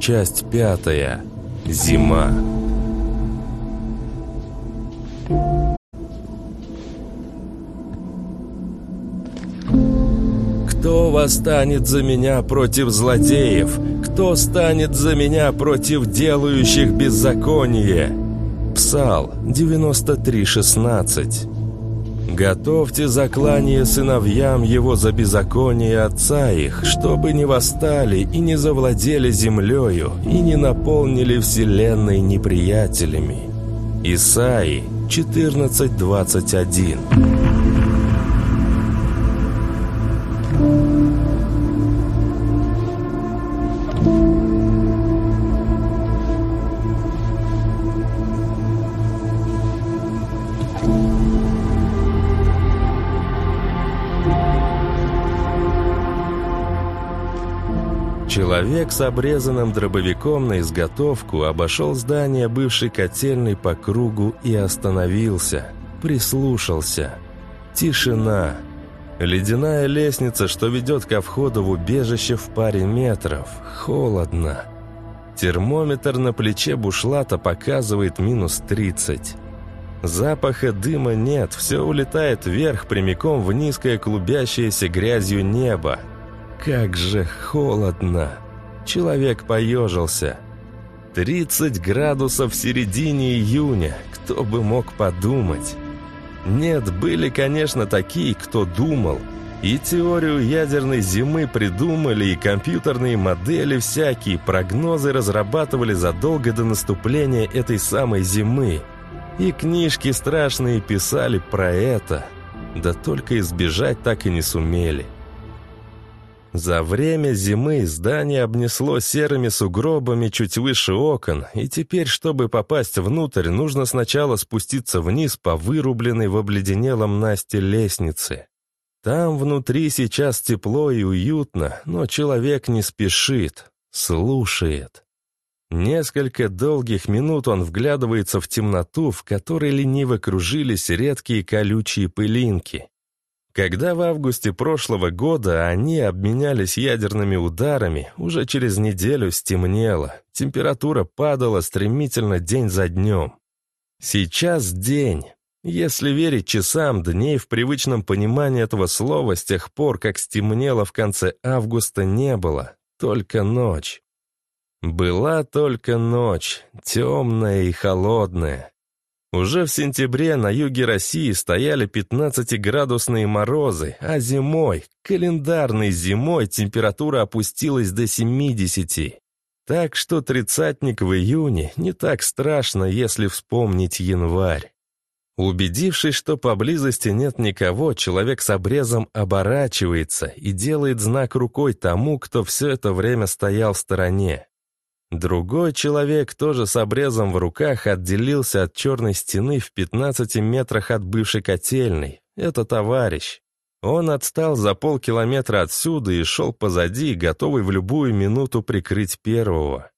Часть пятая. Зима. Кто восстанет за меня против злодеев? Кто станет за меня против делающих беззаконие? Псал 93.16 Готовьте заклание сыновьям его за беззаконие отца их, чтобы не восстали и не завладели землею, и не наполнили вселенной неприятелями. Исаи 14.21 Человек с обрезанным дробовиком на изготовку обошел здание бывшей котельной по кругу и остановился. Прислушался. Тишина. Ледяная лестница, что ведет ко входу в убежище в паре метров. Холодно. Термометр на плече бушлата показывает минус 30. Запаха дыма нет, все улетает вверх прямиком в низкое клубящееся грязью небо. Как же холодно! Человек поежился. 30 градусов в середине июня, кто бы мог подумать. Нет, были, конечно, такие, кто думал. И теорию ядерной зимы придумали, и компьютерные модели всякие, прогнозы разрабатывали задолго до наступления этой самой зимы. И книжки страшные писали про это. Да только избежать так и не сумели. За время зимы здание обнесло серыми сугробами чуть выше окон, и теперь, чтобы попасть внутрь, нужно сначала спуститься вниз по вырубленной в обледенелом Насте лестнице. Там внутри сейчас тепло и уютно, но человек не спешит, слушает. Несколько долгих минут он вглядывается в темноту, в которой лениво кружились редкие колючие пылинки. Когда в августе прошлого года они обменялись ядерными ударами, уже через неделю стемнело, температура падала стремительно день за днем. Сейчас день. Если верить часам, дней в привычном понимании этого слова с тех пор, как стемнело в конце августа, не было, только ночь. Была только ночь, темная и холодная. Уже в сентябре на юге России стояли 15-градусные морозы, а зимой, календарной зимой, температура опустилась до 70. Так что тридцатник в июне не так страшно, если вспомнить январь. Убедившись, что поблизости нет никого, человек с обрезом оборачивается и делает знак рукой тому, кто все это время стоял в стороне. Другой человек, тоже с обрезом в руках, отделился от черной стены в 15 метрах от бывшей котельной. Это товарищ. Он отстал за полкилометра отсюда и шел позади, готовый в любую минуту прикрыть первого.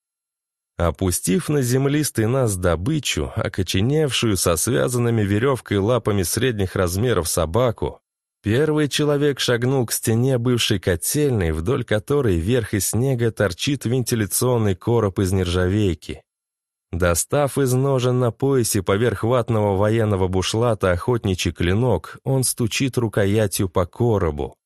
Опустив на землистый нас добычу, окоченевшую со связанными веревкой лапами средних размеров собаку, Первый человек шагнул к стене бывшей котельной, вдоль которой вверх из снега торчит вентиляционный короб из нержавейки. Достав из ножен на поясе поверх ватного военного бушлата охотничий клинок, он стучит рукоятью по коробу.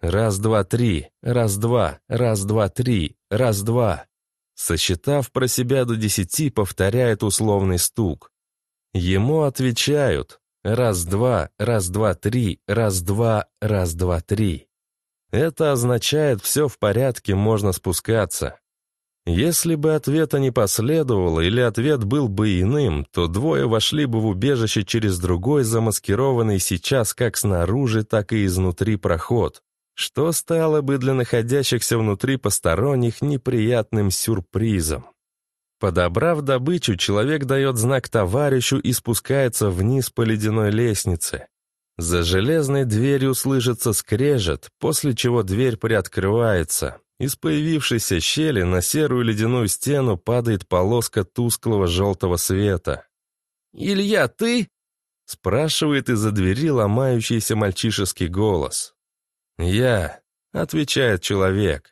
Раз-два-три, раз-два, раз-два-три, раз-два. Сосчитав про себя до десяти, повторяет условный стук. Ему отвечают, Раз-два, раз-два-три, раз-два, раз-два-три. Это означает «все в порядке, можно спускаться». Если бы ответа не последовало или ответ был бы иным, то двое вошли бы в убежище через другой, замаскированный сейчас как снаружи, так и изнутри проход, что стало бы для находящихся внутри посторонних неприятным сюрпризом. Подобрав добычу, человек дает знак товарищу и спускается вниз по ледяной лестнице. За железной дверью слышится скрежет, после чего дверь приоткрывается. Из появившейся щели на серую ледяную стену падает полоска тусклого желтого света. «Илья, ты?» — спрашивает из-за двери ломающийся мальчишеский голос. «Я», — отвечает человек.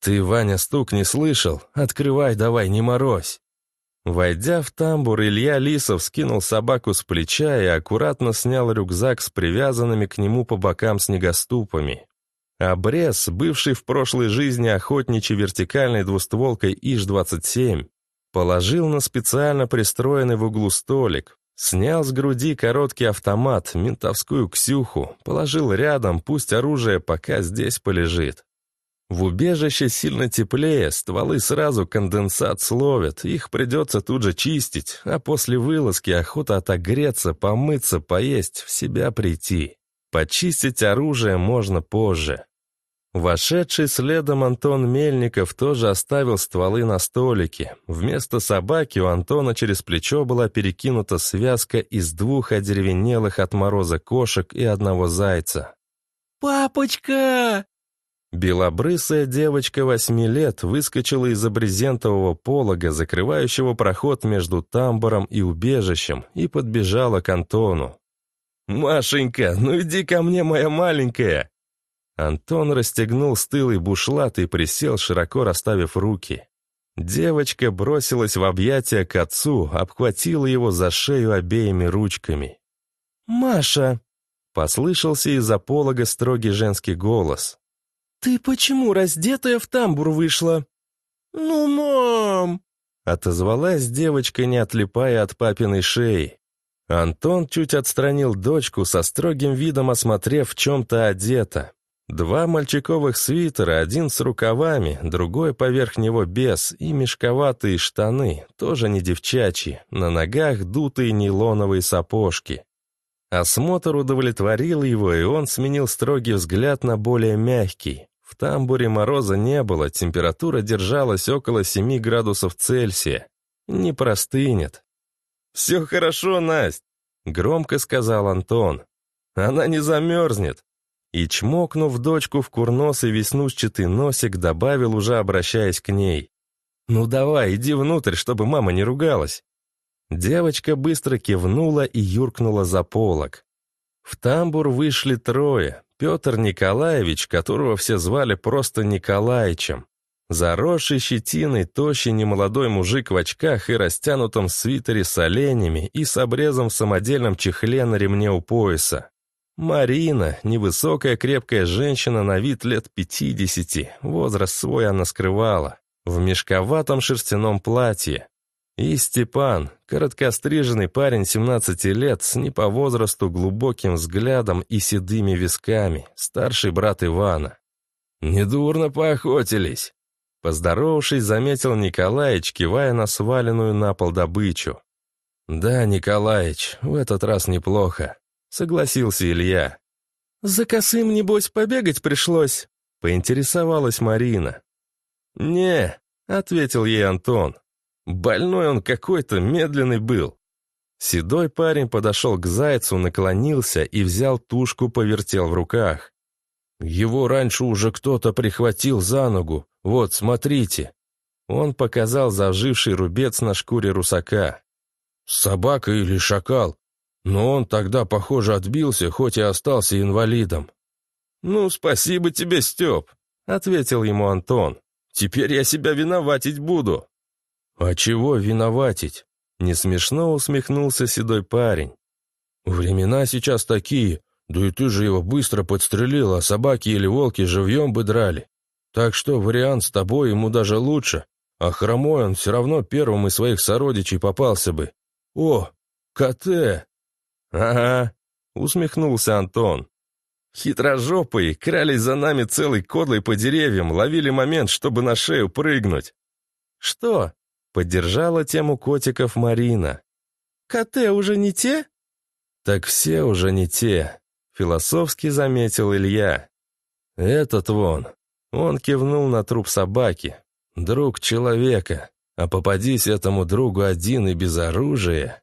«Ты, Ваня, стук не слышал? Открывай давай, не морозь!» Войдя в тамбур, Илья Лисов скинул собаку с плеча и аккуратно снял рюкзак с привязанными к нему по бокам снегоступами. Обрез, бывший в прошлой жизни охотничьей вертикальной двустволкой ИЖ-27, положил на специально пристроенный в углу столик, снял с груди короткий автомат, ментовскую Ксюху, положил рядом, пусть оружие пока здесь полежит. В убежище сильно теплее, стволы сразу конденсат словят, их придется тут же чистить, а после вылазки охота отогреться, помыться, поесть, в себя прийти. Почистить оружие можно позже. Вошедший следом Антон Мельников тоже оставил стволы на столике. Вместо собаки у Антона через плечо была перекинута связка из двух одеревенелых от мороза кошек и одного зайца. «Папочка!» Белобрысая девочка восьми лет выскочила из-за брезентового полога, закрывающего проход между тамбуром и убежищем, и подбежала к Антону. «Машенька, ну иди ко мне, моя маленькая!» Антон расстегнул стылый бушлат и присел, широко расставив руки. Девочка бросилась в объятия к отцу, обхватила его за шею обеими ручками. «Маша!» — послышался из-за полога строгий женский голос. «Ты почему раздетая в тамбур вышла?» «Ну, мам!» — отозвалась девочка, не отлипая от папиной шеи. Антон чуть отстранил дочку, со строгим видом осмотрев, в чем-то одета. Два мальчиковых свитера, один с рукавами, другой поверх него без, и мешковатые штаны, тоже не девчачьи, на ногах дутые нейлоновые сапожки. Осмотр удовлетворил его, и он сменил строгий взгляд на более мягкий. В тамбуре мороза не было, температура держалась около 7 градусов Цельсия. Не простынет. «Все хорошо, Насть», — громко сказал Антон. «Она не замерзнет». И, чмокнув дочку в курносый веснушчатый носик, добавил, уже обращаясь к ней. «Ну давай, иди внутрь, чтобы мама не ругалась». Девочка быстро кивнула и юркнула за полок. В тамбур вышли трое. Петр Николаевич, которого все звали просто Николаичем. Заросший щетиной, тощий немолодой мужик в очках и растянутом свитере с оленями и с обрезом в самодельном чехле на ремне у пояса. Марина, невысокая крепкая женщина на вид лет пятидесяти, возраст свой она скрывала, в мешковатом шерстяном платье. И Степан, короткостриженный парень 17 лет, с не по возрасту глубоким взглядом и седыми висками, старший брат Ивана. «Недурно поохотились», — поздоровавшись, заметил Николаич, кивая на сваленную на пол добычу. «Да, Николаич, в этот раз неплохо», — согласился Илья. «За косым, небось, побегать пришлось?» — поинтересовалась Марина. «Не», — ответил ей Антон. Больной он какой-то, медленный был. Седой парень подошел к зайцу, наклонился и взял тушку, повертел в руках. Его раньше уже кто-то прихватил за ногу. Вот, смотрите. Он показал заживший рубец на шкуре русака. Собака или шакал. Но он тогда, похоже, отбился, хоть и остался инвалидом. «Ну, спасибо тебе, Степ», — ответил ему Антон. «Теперь я себя виноватить буду». «А чего виноватить?» Не смешно усмехнулся седой парень. «Времена сейчас такие, да и ты же его быстро подстрелил, а собаки или волки живьем бы драли. Так что вариант с тобой ему даже лучше, а хромой он все равно первым из своих сородичей попался бы. О, КТ!» «Ага», — усмехнулся Антон. «Хитрожопые крались за нами целой кодлой по деревьям, ловили момент, чтобы на шею прыгнуть». «Что?» Поддержала тему котиков Марина. «Коты уже не те?» «Так все уже не те», — философски заметил Илья. «Этот вон». Он кивнул на труп собаки. «Друг человека. А попадись этому другу один и без оружия...»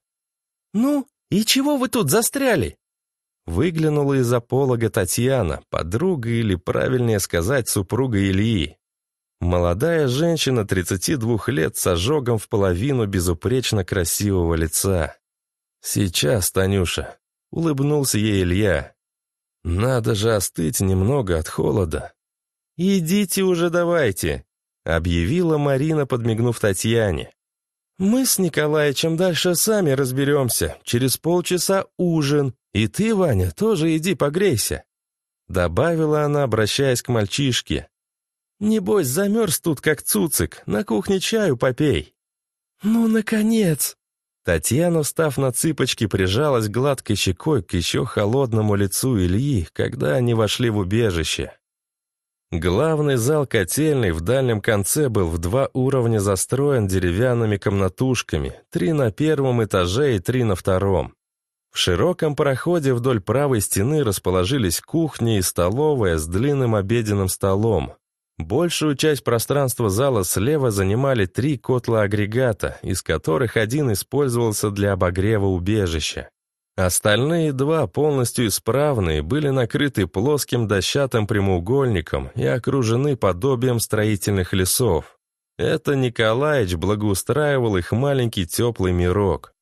«Ну, и чего вы тут застряли?» Выглянула из-за полога Татьяна, подруга или, правильнее сказать, супруга Ильи. Молодая женщина 32 лет с ожогом в половину безупречно красивого лица. «Сейчас, Танюша», — улыбнулся ей Илья. «Надо же остыть немного от холода». «Идите уже давайте», — объявила Марина, подмигнув Татьяне. «Мы с Николаевичем дальше сами разберемся. Через полчаса ужин. И ты, Ваня, тоже иди погрейся», — добавила она, обращаясь к мальчишке. «Небось, замерз тут, как цуцик. На кухне чаю попей». «Ну, наконец!» Татьяна, встав на цыпочки, прижалась гладкой щекой к еще холодному лицу Ильи, когда они вошли в убежище. Главный зал котельной в дальнем конце был в два уровня застроен деревянными комнатушками, три на первом этаже и три на втором. В широком проходе вдоль правой стены расположились кухня и столовая с длинным обеденным столом. Большую часть пространства зала слева занимали три котла-агрегата, из которых один использовался для обогрева убежища. Остальные два, полностью исправные, были накрыты плоским дощатым прямоугольником и окружены подобием строительных лесов. Это Николаевич благоустраивал их маленький теплый мирок.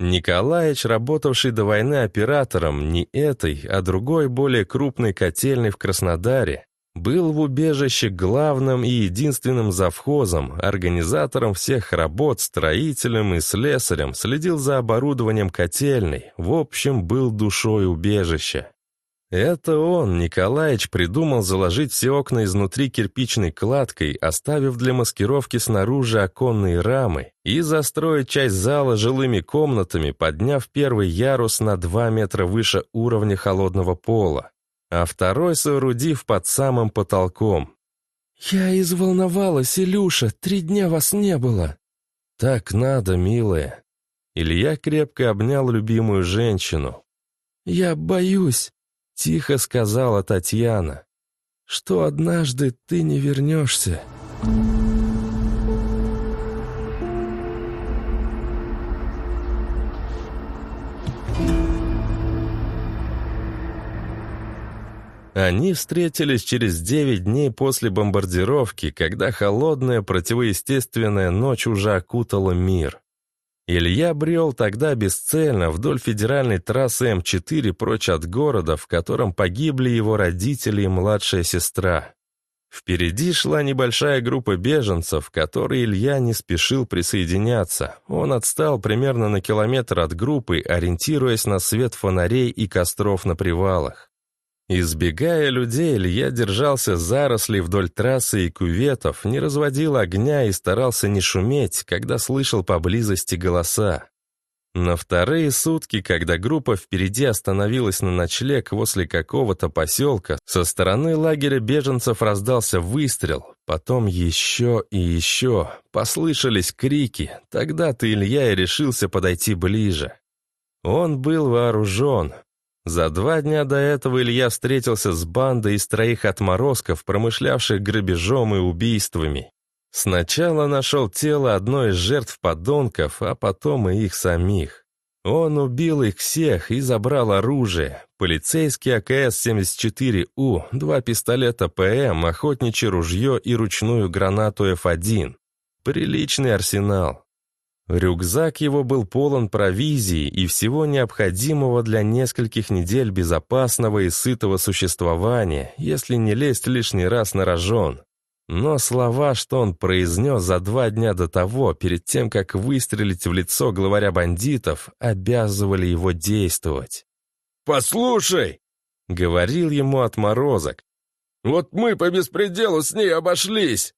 Николаевич, работавший до войны оператором не этой, а другой, более крупной котельной в Краснодаре, был в убежище главным и единственным завхозом, организатором всех работ, строителем и слесарем, следил за оборудованием котельной, в общем, был душой убежища. Это он, Николаевич, придумал заложить все окна изнутри кирпичной кладкой, оставив для маскировки снаружи оконные рамы, и застроить часть зала жилыми комнатами, подняв первый ярус на 2 метра выше уровня холодного пола а второй соорудив под самым потолком. «Я изволновалась, Илюша, три дня вас не было». «Так надо, милая». Илья крепко обнял любимую женщину. «Я боюсь», — тихо сказала Татьяна, «что однажды ты не вернешься». Они встретились через девять дней после бомбардировки, когда холодная противоестественная ночь уже окутала мир. Илья брел тогда бесцельно вдоль федеральной трассы М4 прочь от города, в котором погибли его родители и младшая сестра. Впереди шла небольшая группа беженцев, которой Илья не спешил присоединяться. Он отстал примерно на километр от группы, ориентируясь на свет фонарей и костров на привалах. Избегая людей, Илья держался зарослей вдоль трассы и кюветов, не разводил огня и старался не шуметь, когда слышал поблизости голоса. На вторые сутки, когда группа впереди остановилась на ночлег возле какого-то поселка, со стороны лагеря беженцев раздался выстрел, потом еще и еще. Послышались крики, тогда-то Илья и решился подойти ближе. Он был вооружен, за два дня до этого Илья встретился с бандой из троих отморозков, промышлявших грабежом и убийствами. Сначала нашел тело одной из жертв подонков, а потом и их самих. Он убил их всех и забрал оружие. Полицейский АКС-74У, два пистолета ПМ, охотничье ружье и ручную гранату F1. Приличный арсенал. Рюкзак его был полон провизии и всего необходимого для нескольких недель безопасного и сытого существования, если не лезть лишний раз на рожон. Но слова, что он произнес за два дня до того, перед тем, как выстрелить в лицо главаря бандитов, обязывали его действовать. «Послушай!» — говорил ему отморозок. «Вот мы по беспределу с ней обошлись.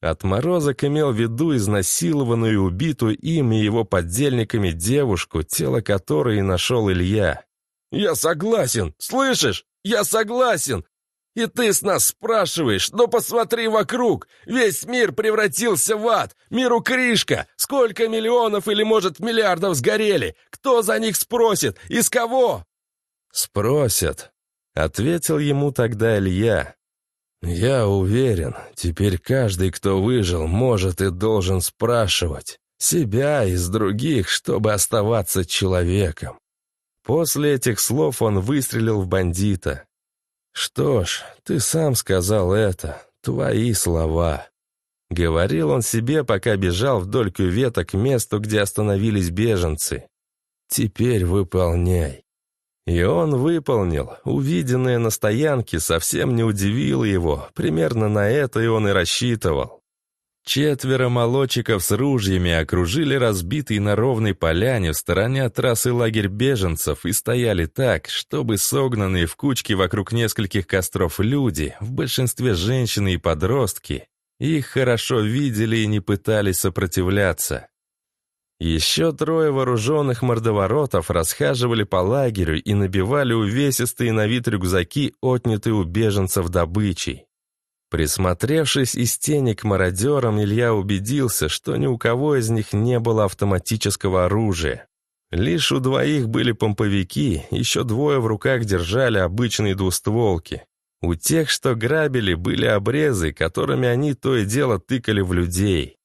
Отморозок имел в виду изнасилованную и убитую им и его поддельниками девушку, тело которой и нашел Илья. «Я согласен! Слышишь? Я согласен! И ты с нас спрашиваешь, но посмотри вокруг! Весь мир превратился в ад! Миру кришка! Сколько миллионов или, может, миллиардов сгорели? Кто за них спросит? Из кого?» «Спросят», — ответил ему тогда Илья. «Я уверен, теперь каждый, кто выжил, может и должен спрашивать себя из других, чтобы оставаться человеком». После этих слов он выстрелил в бандита. «Что ж, ты сам сказал это, твои слова». Говорил он себе, пока бежал вдоль кювета к месту, где остановились беженцы. «Теперь выполняй». И он выполнил. Увиденное на стоянке совсем не удивило его. Примерно на это и он и рассчитывал. Четверо молодчиков с ружьями окружили разбитый на ровной поляне в стороне от трассы лагерь беженцев и стояли так, чтобы согнанные в кучки вокруг нескольких костров люди, в большинстве женщины и подростки, их хорошо видели и не пытались сопротивляться. Еще трое вооруженных мордоворотов расхаживали по лагерю и набивали увесистые на вид рюкзаки, отнятые у беженцев добычей. Присмотревшись из тени к мародерам, Илья убедился, что ни у кого из них не было автоматического оружия. Лишь у двоих были помповики, еще двое в руках держали обычные двустволки. У тех, что грабили, были обрезы, которыми они то и дело тыкали в людей.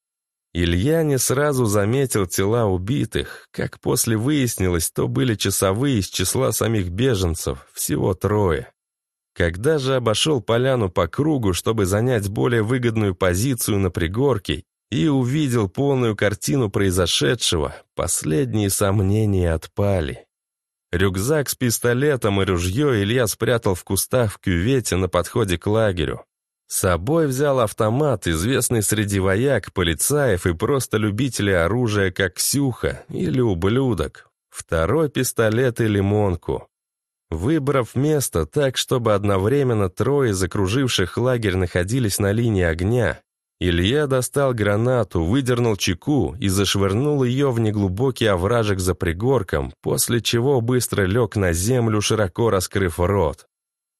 Илья не сразу заметил тела убитых. Как после выяснилось, то были часовые из числа самих беженцев, всего трое. Когда же обошел поляну по кругу, чтобы занять более выгодную позицию на пригорке, и увидел полную картину произошедшего, последние сомнения отпали. Рюкзак с пистолетом и ружье Илья спрятал в кустах в кювете на подходе к лагерю. С собой взял автомат, известный среди вояк, полицаев и просто любителей оружия, как Ксюха или ублюдок. Второй пистолет и лимонку. Выбрав место так, чтобы одновременно трое закруживших лагерь находились на линии огня, Илья достал гранату, выдернул чеку и зашвырнул ее в неглубокий овражек за пригорком, после чего быстро лег на землю, широко раскрыв рот.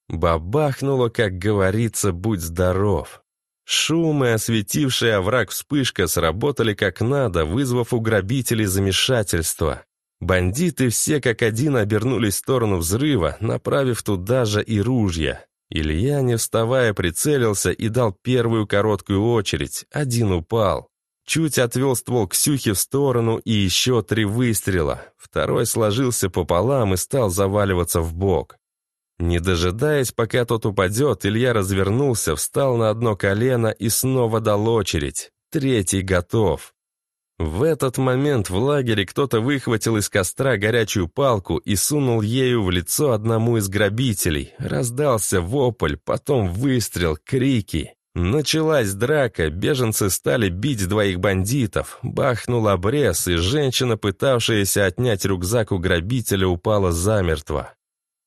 Бабахнуло, как говорится, будь здоров. Шум и осветившая овраг вспышка сработали как надо, вызвав у грабителей замешательство. Бандиты все как один обернулись в сторону взрыва, направив туда же и ружья. Илья, не вставая, прицелился и дал первую короткую очередь. Один упал. Чуть отвел ствол Ксюхи в сторону и еще три выстрела. Второй сложился пополам и стал заваливаться в бок. Не дожидаясь, пока тот упадет, Илья развернулся, встал на одно колено и снова дал очередь. Третий готов. В этот момент в лагере кто-то выхватил из костра горячую палку и сунул ею в лицо одному из грабителей. Раздался вопль, потом выстрел, крики. Началась драка, беженцы стали бить двоих бандитов, бахнул обрез, и женщина, пытавшаяся отнять рюкзак у грабителя, упала замертво.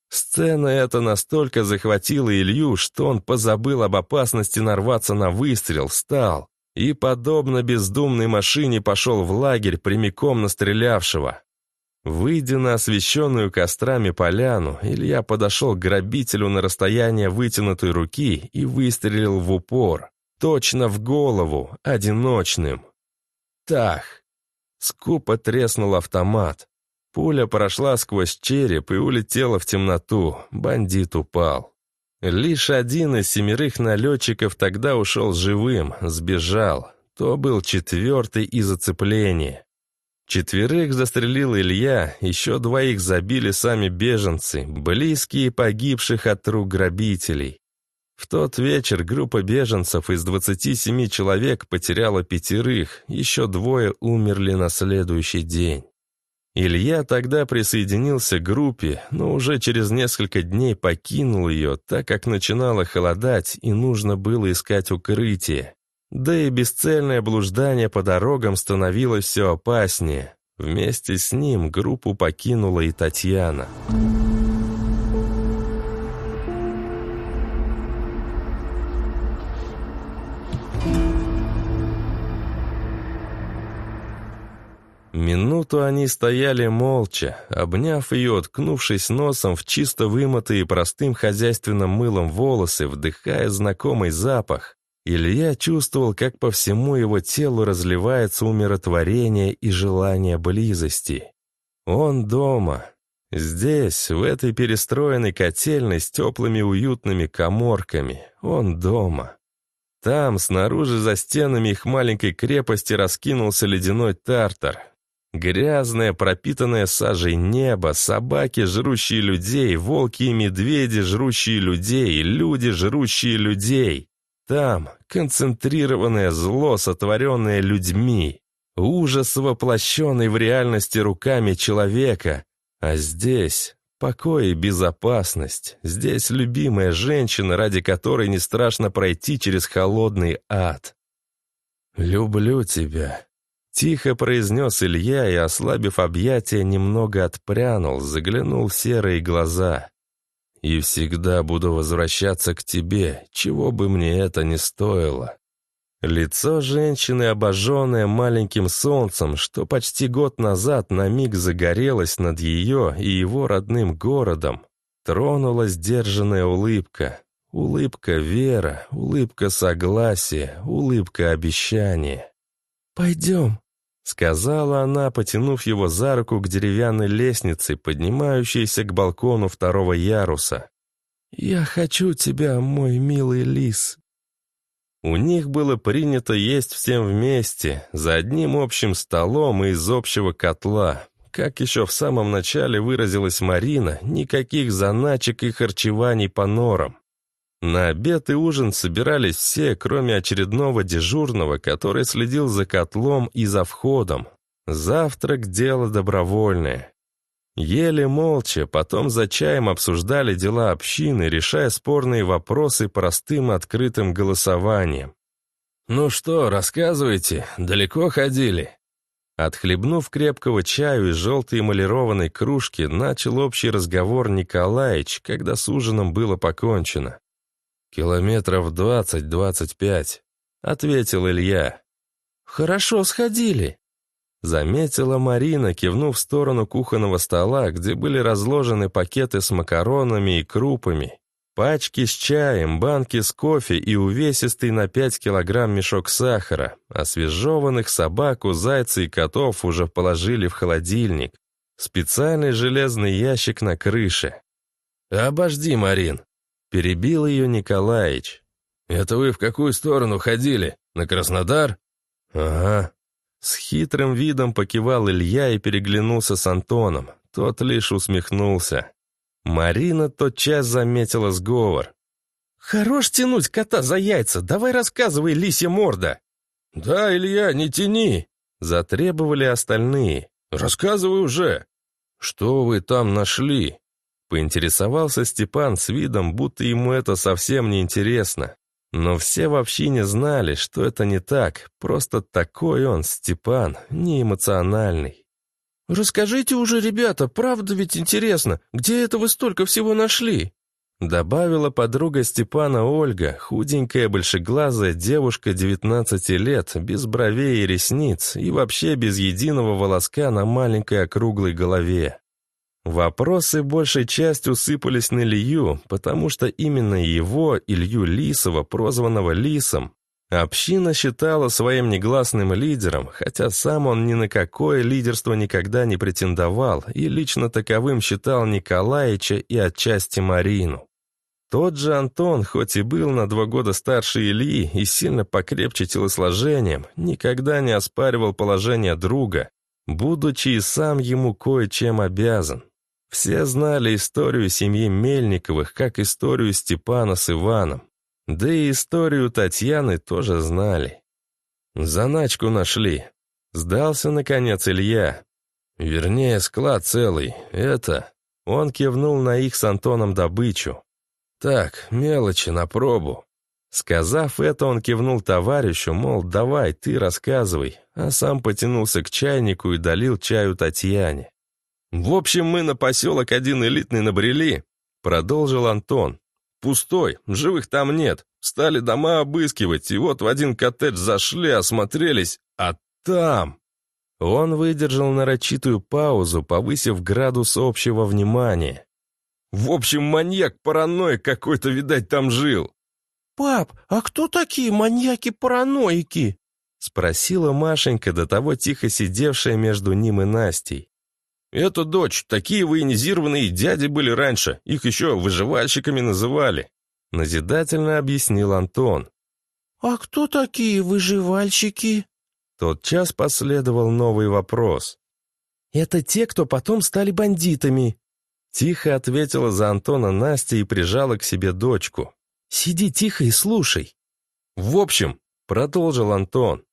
Сцена эта настолько захватила Илью, что он позабыл об опасности нарваться на выстрел, встал и, подобно бездумной машине, пошел в лагерь прямиком на стрелявшего. Выйдя на освещенную кострами поляну, Илья подошел к грабителю на расстояние вытянутой руки и выстрелил в упор, точно в голову, одиночным. Тах! Скупо треснул автомат. Пуля прошла сквозь череп и улетела в темноту. Бандит упал. Лишь один из семерых налетчиков тогда ушел живым, сбежал. То был четвертый из оцепления. Четверых застрелил Илья, еще двоих забили сами беженцы, близкие погибших от рук грабителей. В тот вечер группа беженцев из 27 человек потеряла пятерых, еще двое умерли на следующий день. Илья тогда присоединился к группе, но уже через несколько дней покинул ее, так как начинало холодать и нужно было искать укрытие. Да и бесцельное блуждание по дорогам становилось все опаснее. Вместе с ним группу покинула и Татьяна. Минуту они стояли молча, обняв ее, уткнувшись носом в чисто вымытые простым хозяйственным мылом волосы, вдыхая знакомый запах. Илья чувствовал, как по всему его телу разливается умиротворение и желание близости. Он дома. Здесь, в этой перестроенной котельной с теплыми уютными коморками. Он дома. Там, снаружи за стенами их маленькой крепости раскинулся ледяной тартар, Грязное, пропитанное сажей небо, собаки, жрущие людей, волки и медведи, жрущие людей, люди, жрущие людей. Там концентрированное зло, сотворенное людьми. Ужас, воплощенный в реальности руками человека. А здесь Покой и безопасность. Здесь любимая женщина, ради которой не страшно пройти через холодный ад. «Люблю тебя», — тихо произнес Илья и, ослабив объятия, немного отпрянул, заглянул в серые глаза. «И всегда буду возвращаться к тебе, чего бы мне это ни стоило». Лицо женщины, обожженное маленьким солнцем, что почти год назад на миг загорелось над ее и его родным городом, тронула сдержанная улыбка. Улыбка вера, улыбка согласия, улыбка обещания. «Пойдем», — сказала она, потянув его за руку к деревянной лестнице, поднимающейся к балкону второго яруса. «Я хочу тебя, мой милый лис, у них было принято есть всем вместе, за одним общим столом и из общего котла. Как еще в самом начале выразилась Марина, никаких заначек и харчеваний по норам. На обед и ужин собирались все, кроме очередного дежурного, который следил за котлом и за входом. Завтрак – дело добровольное. Ели молча, потом за чаем обсуждали дела общины, решая спорные вопросы простым открытым голосованием. «Ну что, рассказывайте, далеко ходили?» Отхлебнув крепкого чаю из желтой эмалированной кружки, начал общий разговор Николаич, когда с ужином было покончено. «Километров двадцать-двадцать пять», — ответил Илья. «Хорошо сходили», Заметила Марина, кивнув в сторону кухонного стола, где были разложены пакеты с макаронами и крупами, пачки с чаем, банки с кофе и увесистый на 5 килограмм мешок сахара. Освежеванных собаку, зайца и котов уже положили в холодильник. Специальный железный ящик на крыше. «Обожди, Марин!» — перебил ее Николаич. «Это вы в какую сторону ходили? На Краснодар?» «Ага», с хитрым видом покивал Илья и переглянулся с Антоном. Тот лишь усмехнулся. Марина тотчас заметила сговор. «Хорош тянуть кота за яйца, давай рассказывай, лисья морда!» «Да, Илья, не тяни!» Затребовали остальные. «Рассказывай уже!» «Что вы там нашли?» Поинтересовался Степан с видом, будто ему это совсем не интересно. Но все вообще не знали, что это не так, просто такой он, Степан, не эмоциональный. «Расскажите уже, ребята, правда ведь интересно, где это вы столько всего нашли?» Добавила подруга Степана Ольга, худенькая большеглазая девушка 19 лет, без бровей и ресниц и вообще без единого волоска на маленькой округлой голове. Вопросы большей частью сыпались на Илью, потому что именно его, Илью Лисова, прозванного Лисом, община считала своим негласным лидером, хотя сам он ни на какое лидерство никогда не претендовал и лично таковым считал Николаича и отчасти Марину. Тот же Антон, хоть и был на два года старше Ильи и сильно покрепче телосложением, никогда не оспаривал положение друга, будучи и сам ему кое-чем обязан. Все знали историю семьи Мельниковых, как историю Степана с Иваном. Да и историю Татьяны тоже знали. Заначку нашли. Сдался, наконец, Илья. Вернее, склад целый. Это... Он кивнул на их с Антоном добычу. Так, мелочи на пробу. Сказав это, он кивнул товарищу, мол, давай, ты рассказывай, а сам потянулся к чайнику и долил чаю Татьяне. «В общем, мы на поселок один элитный набрели», — продолжил Антон. «Пустой, живых там нет. Стали дома обыскивать, и вот в один коттедж зашли, осмотрелись, а там...» Он выдержал нарочитую паузу, повысив градус общего внимания. «В общем, маньяк-параноик какой-то, видать, там жил». «Пап, а кто такие маньяки-параноики?» — спросила Машенька, до того тихо сидевшая между ним и Настей. «Это дочь, такие военизированные дяди были раньше, их еще выживальщиками называли», назидательно объяснил Антон. «А кто такие выживальщики?» Тот час последовал новый вопрос. «Это те, кто потом стали бандитами», Тихо ответила за Антона Настя и прижала к себе дочку. «Сиди тихо и слушай». «В общем», — продолжил Антон,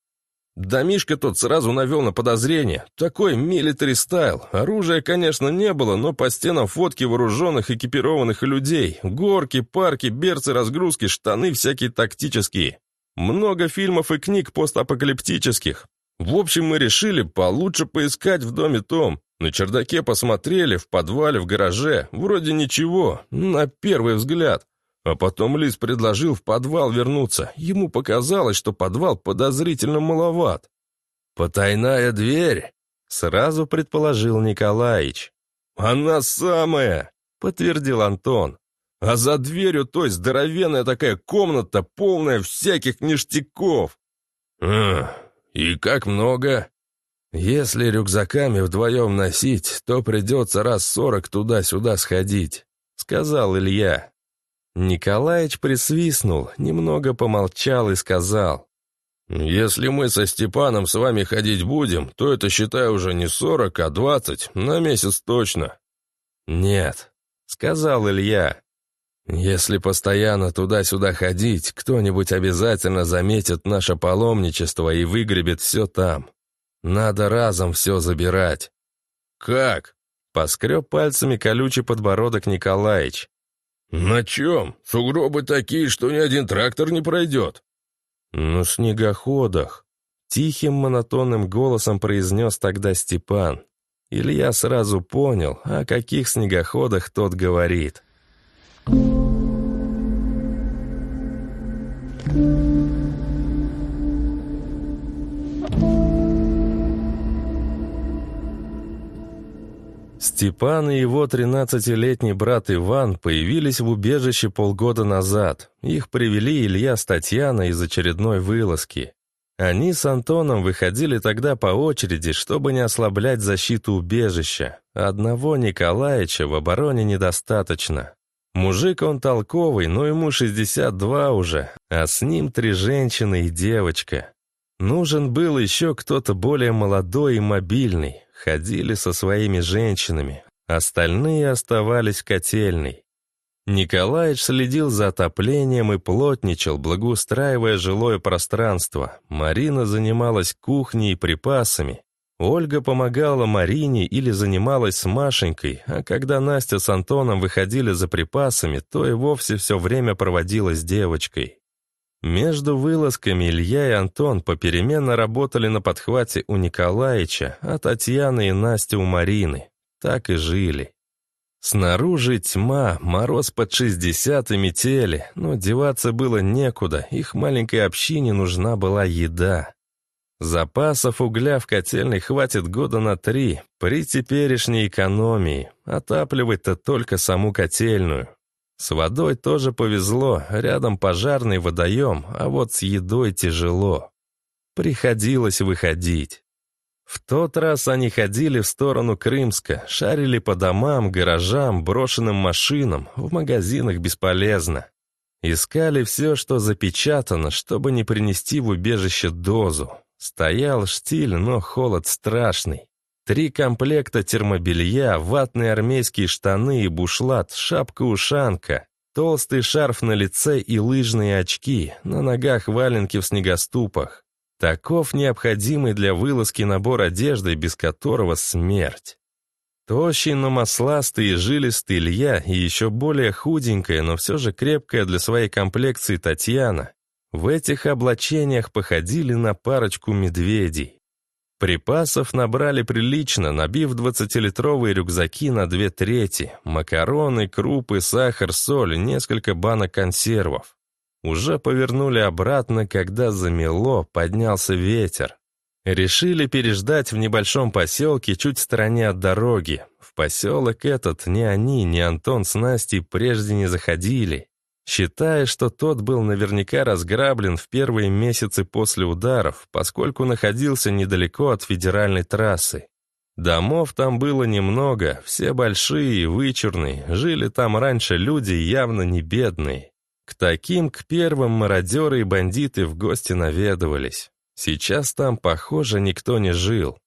Домишка тот сразу навел на подозрение. Такой милитари стайл. Оружия, конечно, не было, но по стенам фотки вооруженных, экипированных людей. Горки, парки, берцы, разгрузки, штаны всякие тактические. Много фильмов и книг постапокалиптических. В общем, мы решили получше поискать в доме том. На чердаке посмотрели, в подвале, в гараже. Вроде ничего, на первый взгляд. А потом Лис предложил в подвал вернуться. Ему показалось, что подвал подозрительно маловат. «Потайная дверь?» — сразу предположил Николаич. «Она самая!» — подтвердил Антон. «А за дверью той здоровенная такая комната, полная всяких ништяков!» «И как много?» «Если рюкзаками вдвоем носить, то придется раз сорок туда-сюда сходить», — сказал Илья. Николаич присвистнул, немного помолчал и сказал. «Если мы со Степаном с вами ходить будем, то это, считай, уже не сорок, а двадцать, на месяц точно». «Нет», — сказал Илья. «Если постоянно туда-сюда ходить, кто-нибудь обязательно заметит наше паломничество и выгребет все там. Надо разом все забирать». «Как?» — поскреб пальцами колючий подбородок Николаич. «На чем? Сугробы такие, что ни один трактор не пройдет». «На снегоходах», — тихим монотонным голосом произнес тогда Степан. Илья сразу понял, о каких снегоходах тот говорит. Степан и его 13-летний брат Иван появились в убежище полгода назад. Их привели Илья с Татьяной из очередной вылазки. Они с Антоном выходили тогда по очереди, чтобы не ослаблять защиту убежища. Одного Николаевича в обороне недостаточно. Мужик он толковый, но ему 62 уже, а с ним три женщины и девочка. Нужен был еще кто-то более молодой и мобильный, ходили со своими женщинами, остальные оставались в котельной. Николаевич следил за отоплением и плотничал, благоустраивая жилое пространство. Марина занималась кухней и припасами. Ольга помогала Марине или занималась с Машенькой, а когда Настя с Антоном выходили за припасами, то и вовсе все время проводила с девочкой. Между вылазками Илья и Антон попеременно работали на подхвате у Николаевича, а Татьяна и Настя у Марины. Так и жили. Снаружи тьма, мороз под 60 и метели, но деваться было некуда, их маленькой общине нужна была еда. Запасов угля в котельной хватит года на три, при теперешней экономии, отапливать-то только саму котельную. С водой тоже повезло, рядом пожарный водоем, а вот с едой тяжело. Приходилось выходить. В тот раз они ходили в сторону Крымска, шарили по домам, гаражам, брошенным машинам, в магазинах бесполезно. Искали все, что запечатано, чтобы не принести в убежище дозу. Стоял штиль, но холод страшный. Три комплекта термобелья, ватные армейские штаны и бушлат, шапка-ушанка, толстый шарф на лице и лыжные очки, на ногах валенки в снегоступах. Таков необходимый для вылазки набор одежды, без которого смерть. Тощий, но масластый и жилистый Илья и еще более худенькая, но все же крепкая для своей комплекции Татьяна в этих облачениях походили на парочку медведей. Припасов набрали прилично, набив 20-литровые рюкзаки на две трети, макароны, крупы, сахар, соль, несколько банок консервов. Уже повернули обратно, когда замело, поднялся ветер. Решили переждать в небольшом поселке чуть в стороне от дороги. В поселок этот ни они, ни Антон с Настей прежде не заходили считая, что тот был наверняка разграблен в первые месяцы после ударов, поскольку находился недалеко от федеральной трассы. Домов там было немного, все большие и вычурные, жили там раньше люди явно не бедные. К таким, к первым мародеры и бандиты в гости наведывались. Сейчас там, похоже, никто не жил.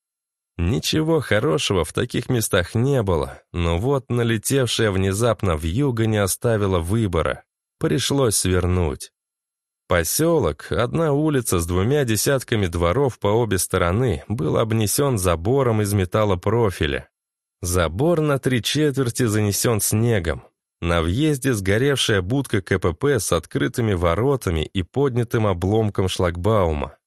Ничего хорошего в таких местах не было, но вот налетевшая внезапно в юго не оставила выбора. Пришлось свернуть. Поселок, одна улица с двумя десятками дворов по обе стороны, был обнесен забором из металлопрофиля. Забор на три четверти занесен снегом. На въезде сгоревшая будка КПП с открытыми воротами и поднятым обломком шлагбаума.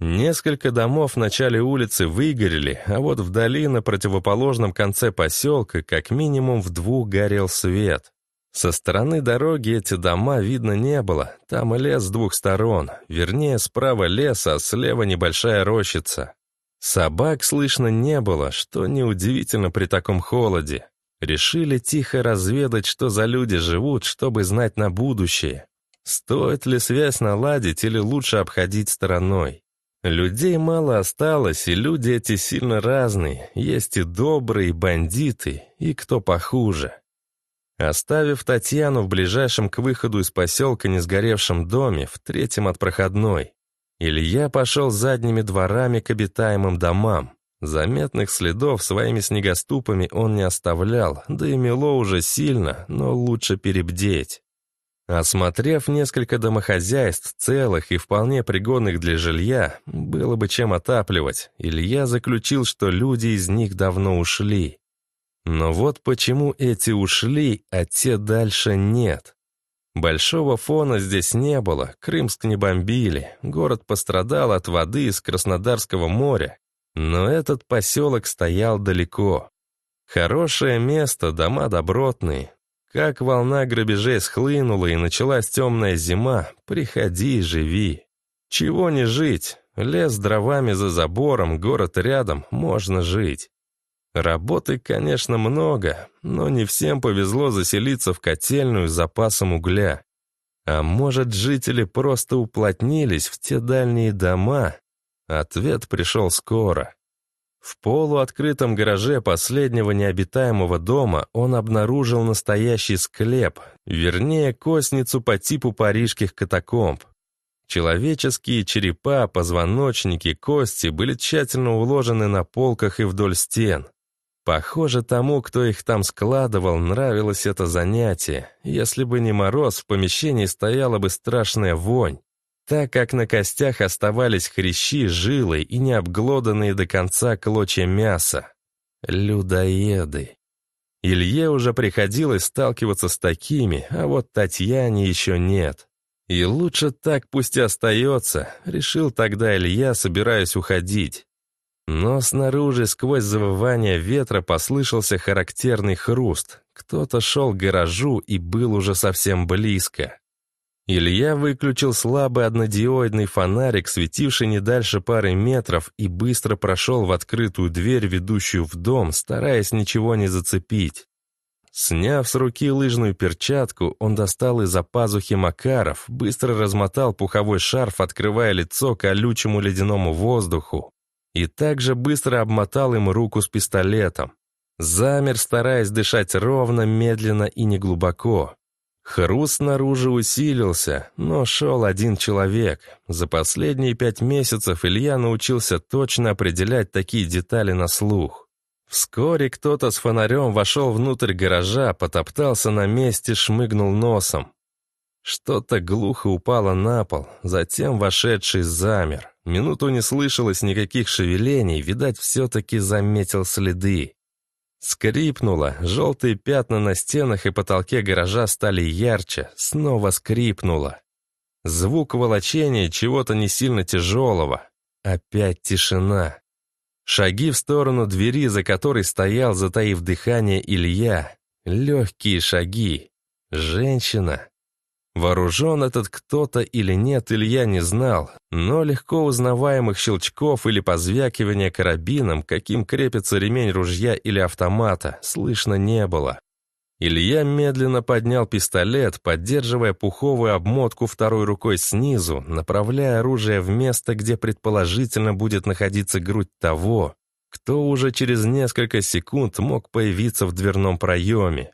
Несколько домов в начале улицы выгорели, а вот вдали на противоположном конце поселка как минимум в двух горел свет. Со стороны дороги эти дома видно не было, там лес с двух сторон, вернее, справа лес, а слева небольшая рощица. Собак слышно не было, что неудивительно при таком холоде. Решили тихо разведать, что за люди живут, чтобы знать на будущее. Стоит ли связь наладить или лучше обходить стороной? Людей мало осталось, и люди эти сильно разные. Есть и добрые, и бандиты, и кто похуже. Оставив Татьяну в ближайшем к выходу из поселка несгоревшем доме, в третьем от проходной, Илья пошел задними дворами к обитаемым домам. Заметных следов своими снегоступами он не оставлял, да и мело уже сильно, но лучше перебдеть. Осмотрев несколько домохозяйств, целых и вполне пригодных для жилья, было бы чем отапливать, Илья заключил, что люди из них давно ушли. Но вот почему эти ушли, а те дальше нет. Большого фона здесь не было, Крымск не бомбили, город пострадал от воды из Краснодарского моря, но этот поселок стоял далеко. Хорошее место, дома добротные. Как волна грабежей схлынула и началась темная зима, приходи и живи. Чего не жить, лес дровами за забором, город рядом, можно жить. Работы, конечно, много, но не всем повезло заселиться в котельную с запасом угля. А может, жители просто уплотнились в те дальние дома? Ответ пришел скоро. В полуоткрытом гараже последнего необитаемого дома он обнаружил настоящий склеп, вернее, костницу по типу парижских катакомб. Человеческие черепа, позвоночники, кости были тщательно уложены на полках и вдоль стен. Похоже, тому, кто их там складывал, нравилось это занятие. Если бы не мороз, в помещении стояла бы страшная вонь, так как на костях оставались хрящи, жилы и необглоданные до конца клочья мяса. Людоеды. Илье уже приходилось сталкиваться с такими, а вот Татьяне еще нет. И лучше так пусть и остается, решил тогда Илья, собираясь уходить. Но снаружи, сквозь завывание ветра, послышался характерный хруст. Кто-то шел к гаражу и был уже совсем близко. Илья выключил слабый однодиодный фонарик, светивший не дальше пары метров, и быстро прошел в открытую дверь, ведущую в дом, стараясь ничего не зацепить. Сняв с руки лыжную перчатку, он достал из-за пазухи Макаров, быстро размотал пуховой шарф, открывая лицо колючему ледяному воздуху, и также быстро обмотал им руку с пистолетом. Замер, стараясь дышать ровно, медленно и неглубоко. Хруст снаружи усилился, но шел один человек. За последние пять месяцев Илья научился точно определять такие детали на слух. Вскоре кто-то с фонарем вошел внутрь гаража, потоптался на месте, шмыгнул носом. Что-то глухо упало на пол, затем вошедший замер. Минуту не слышалось никаких шевелений, видать, все-таки заметил следы. Скрипнуло, желтые пятна на стенах и потолке гаража стали ярче, снова скрипнуло. Звук волочения чего-то не сильно тяжелого. Опять тишина. Шаги в сторону двери, за которой стоял, затаив дыхание, Илья. Легкие шаги. Женщина. Вооружен этот кто-то или нет, Илья не знал, но легко узнаваемых щелчков или позвякивания карабином, каким крепится ремень ружья или автомата, слышно не было. Илья медленно поднял пистолет, поддерживая пуховую обмотку второй рукой снизу, направляя оружие в место, где предположительно будет находиться грудь того, кто уже через несколько секунд мог появиться в дверном проеме.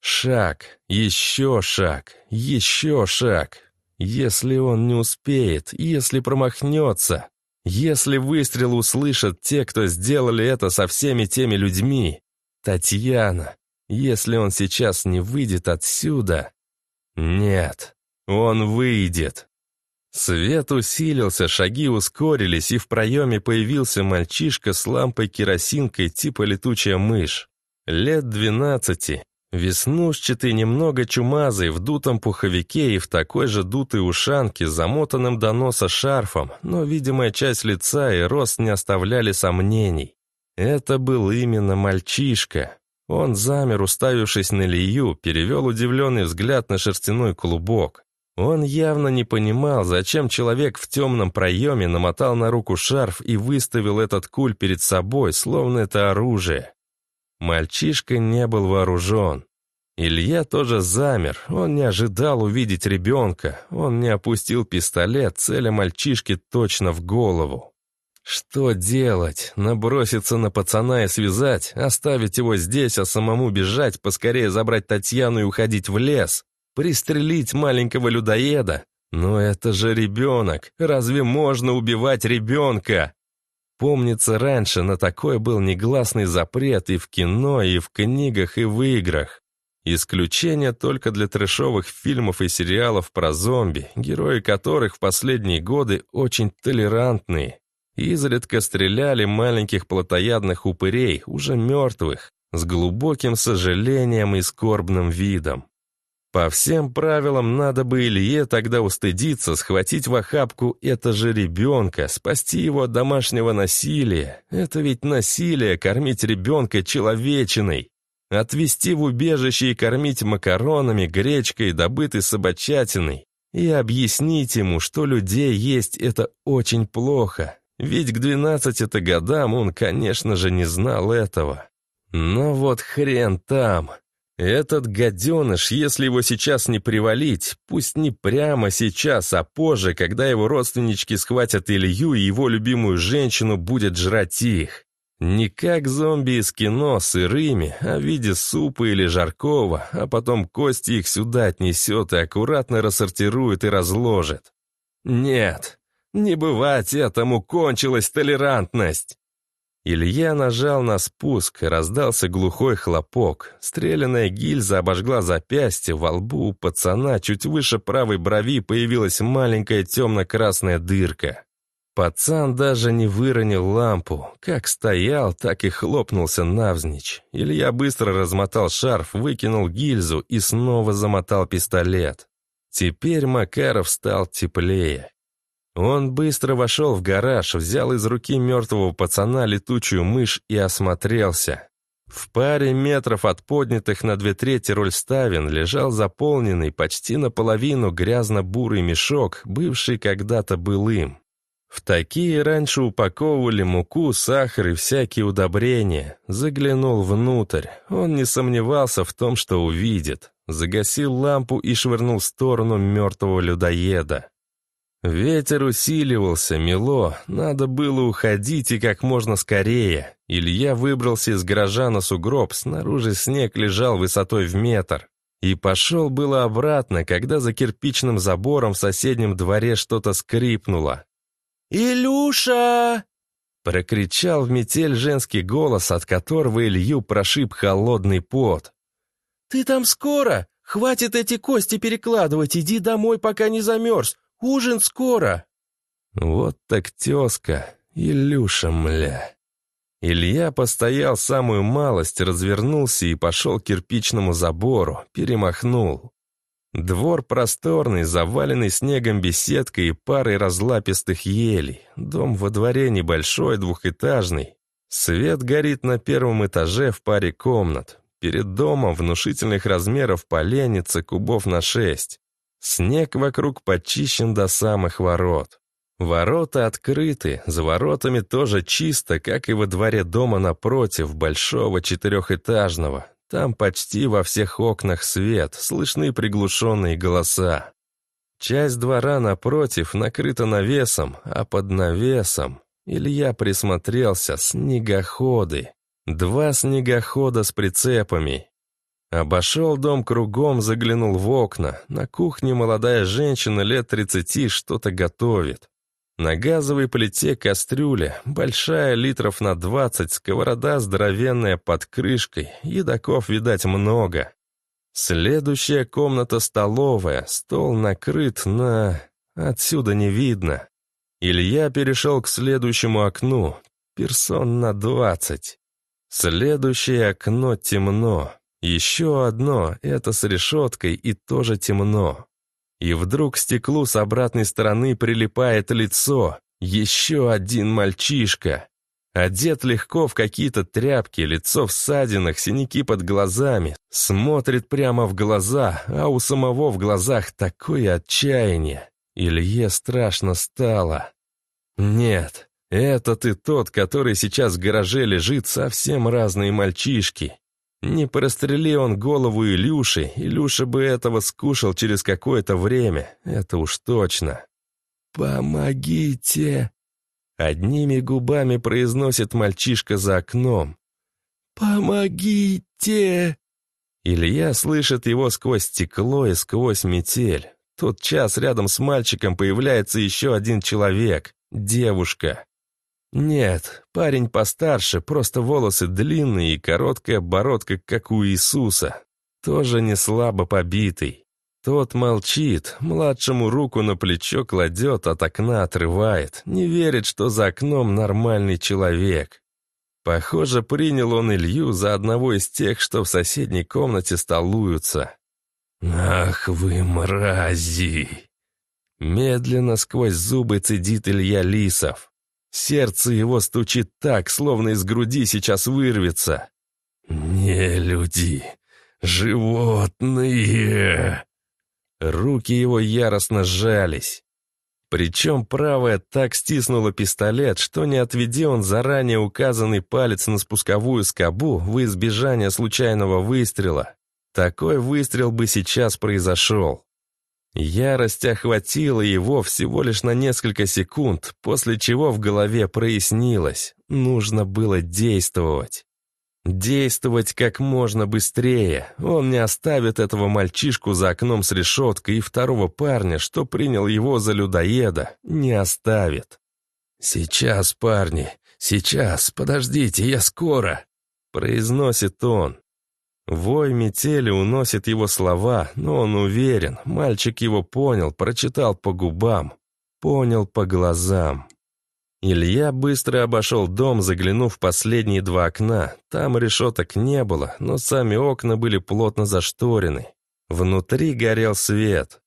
Шаг, еще шаг, еще шаг. Если он не успеет, если промахнется, если выстрел услышат те, кто сделали это со всеми теми людьми. Татьяна, если он сейчас не выйдет отсюда... Нет, он выйдет. Свет усилился, шаги ускорились, и в проеме появился мальчишка с лампой-керосинкой типа летучая мышь. Лет двенадцати. Веснушчатый, немного чумазый, в дутом пуховике и в такой же дутой ушанке, замотанным до носа шарфом, но видимая часть лица и рост не оставляли сомнений. Это был именно мальчишка. Он замер, уставившись на Лию, перевел удивленный взгляд на шерстяной клубок. Он явно не понимал, зачем человек в темном проеме намотал на руку шарф и выставил этот куль перед собой, словно это оружие. Мальчишка не был вооружен. Илья тоже замер, он не ожидал увидеть ребенка, он не опустил пистолет, целя мальчишки точно в голову. Что делать? Наброситься на пацана и связать, оставить его здесь, а самому бежать, поскорее забрать Татьяну и уходить в лес? Пристрелить маленького людоеда? Но это же ребенок. Разве можно убивать ребенка? Помнится, раньше на такое был негласный запрет и в кино, и в книгах, и в играх. Исключение только для трэшовых фильмов и сериалов про зомби, герои которых в последние годы очень толерантные. Изредка стреляли маленьких плотоядных упырей, уже мертвых, с глубоким сожалением и скорбным видом. По всем правилам надо бы Илье тогда устыдиться, схватить в охапку это же ребенка, спасти его от домашнего насилия. Это ведь насилие, кормить ребенка человечиной. Отвезти в убежище и кормить макаронами, гречкой, добытой собачатиной. И объяснить ему, что людей есть это очень плохо. Ведь к двенадцати-то годам он, конечно же, не знал этого. Но вот хрен там. Этот гаденыш, если его сейчас не привалить, пусть не прямо сейчас, а позже, когда его родственнички схватят Илью и его любимую женщину, будет жрать их. Не как зомби из кино, сырыми, а в виде супа или жаркого, а потом кости их сюда отнесет и аккуратно рассортирует и разложит. Нет, не бывать этому, кончилась толерантность. Илья нажал на спуск, раздался глухой хлопок. Стреляная гильза обожгла запястье, во лбу у пацана чуть выше правой брови появилась маленькая темно-красная дырка. Пацан даже не выронил лампу. Как стоял, так и хлопнулся навзничь. Илья быстро размотал шарф, выкинул гильзу и снова замотал пистолет. Теперь Макаров стал теплее. Он быстро вошел в гараж, взял из руки мертвого пацана летучую мышь и осмотрелся. В паре метров от поднятых на две трети рольставин лежал заполненный почти наполовину грязно-бурый мешок, бывший когда-то былым. В такие раньше упаковывали муку, сахар и всякие удобрения. Заглянул внутрь. Он не сомневался в том, что увидит. Загасил лампу и швырнул в сторону мертвого людоеда. Ветер усиливался, мело, надо было уходить и как можно скорее. Илья выбрался из гаража на сугроб, снаружи снег лежал высотой в метр. И пошел было обратно, когда за кирпичным забором в соседнем дворе что-то скрипнуло. «Илюша!» Прокричал в метель женский голос, от которого Илью прошиб холодный пот. «Ты там скоро? Хватит эти кости перекладывать, иди домой, пока не замерз. Ужин скоро!» Вот так тезка, Илюша, мля. Илья постоял самую малость, развернулся и пошел к кирпичному забору, перемахнул. Двор просторный, заваленный снегом беседкой и парой разлапистых елей. Дом во дворе небольшой, двухэтажный. Свет горит на первом этаже в паре комнат. Перед домом внушительных размеров поленница кубов на шесть. Снег вокруг почищен до самых ворот. Ворота открыты, за воротами тоже чисто, как и во дворе дома напротив, большого четырехэтажного. Там почти во всех окнах свет, слышны приглушенные голоса. Часть двора напротив накрыта навесом, а под навесом Илья присмотрелся, снегоходы. Два снегохода с прицепами. Обошел дом кругом, заглянул в окна. На кухне молодая женщина лет тридцати что-то готовит. На газовой плите кастрюля, большая, литров на двадцать, сковорода здоровенная под крышкой, едоков, видать, много. Следующая комната столовая, стол накрыт на... Отсюда не видно. Илья перешел к следующему окну. Персон на двадцать. Следующее окно темно. Еще одно — это с решеткой и тоже темно. И вдруг к стеклу с обратной стороны прилипает лицо. Еще один мальчишка. Одет легко в какие-то тряпки, лицо в ссадинах, синяки под глазами. Смотрит прямо в глаза, а у самого в глазах такое отчаяние. Илье страшно стало. Нет, этот и тот, который сейчас в гараже лежит, совсем разные мальчишки. Не прострели он голову Илюши, Илюша бы этого скушал через какое-то время, это уж точно. «Помогите!» Одними губами произносит мальчишка за окном. «Помогите!» Илья слышит его сквозь стекло и сквозь метель. Тот час рядом с мальчиком появляется еще один человек — девушка. Нет, парень постарше, просто волосы длинные и короткая бородка, как у Иисуса. Тоже не слабо побитый. Тот молчит, младшему руку на плечо кладет, от окна отрывает, не верит, что за окном нормальный человек. Похоже, принял он Илью за одного из тех, что в соседней комнате столуются. «Ах вы мрази!» Медленно сквозь зубы цедит Илья Лисов. Сердце его стучит так, словно из груди сейчас вырвется. «Не люди, животные!» Руки его яростно сжались. Причем правая так стиснула пистолет, что не отведи он заранее указанный палец на спусковую скобу в избежание случайного выстрела. Такой выстрел бы сейчас произошел. Ярость охватила его всего лишь на несколько секунд, после чего в голове прояснилось. Нужно было действовать. Действовать как можно быстрее. Он не оставит этого мальчишку за окном с решеткой и второго парня, что принял его за людоеда, не оставит. «Сейчас, парни, сейчас, подождите, я скоро», — произносит он. Вой метели уносит его слова, но он уверен, мальчик его понял, прочитал по губам, понял по глазам. Илья быстро обошел дом, заглянув в последние два окна. Там решеток не было, но сами окна были плотно зашторены. Внутри горел свет.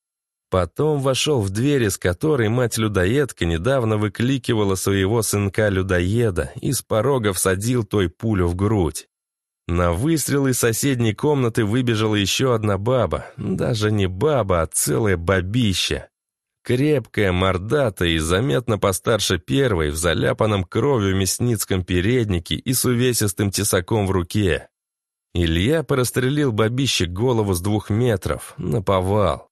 Потом вошел в дверь, из которой мать-людоедка недавно выкликивала своего сынка-людоеда и с порога всадил той пулю в грудь. На выстрел из соседней комнаты выбежала еще одна баба. Даже не баба, а целая бабища. Крепкая, мордатая и заметно постарше первой, в заляпанном кровью мясницком переднике и с увесистым тесаком в руке. Илья прострелил бабище голову с двух метров, наповал.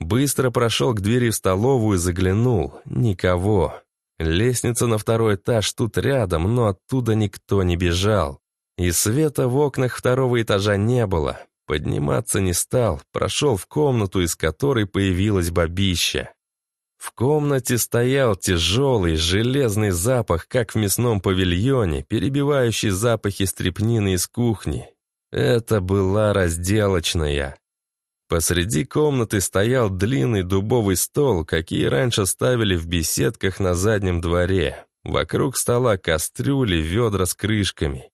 Быстро прошел к двери в столовую и заглянул. Никого. Лестница на второй этаж тут рядом, но оттуда никто не бежал. И света в окнах второго этажа не было. Подниматься не стал, прошел в комнату, из которой появилась бабища. В комнате стоял тяжелый, железный запах, как в мясном павильоне, перебивающий запахи стрепнины из кухни. Это была разделочная. Посреди комнаты стоял длинный дубовый стол, какие раньше ставили в беседках на заднем дворе. Вокруг стола кастрюли, ведра с крышками.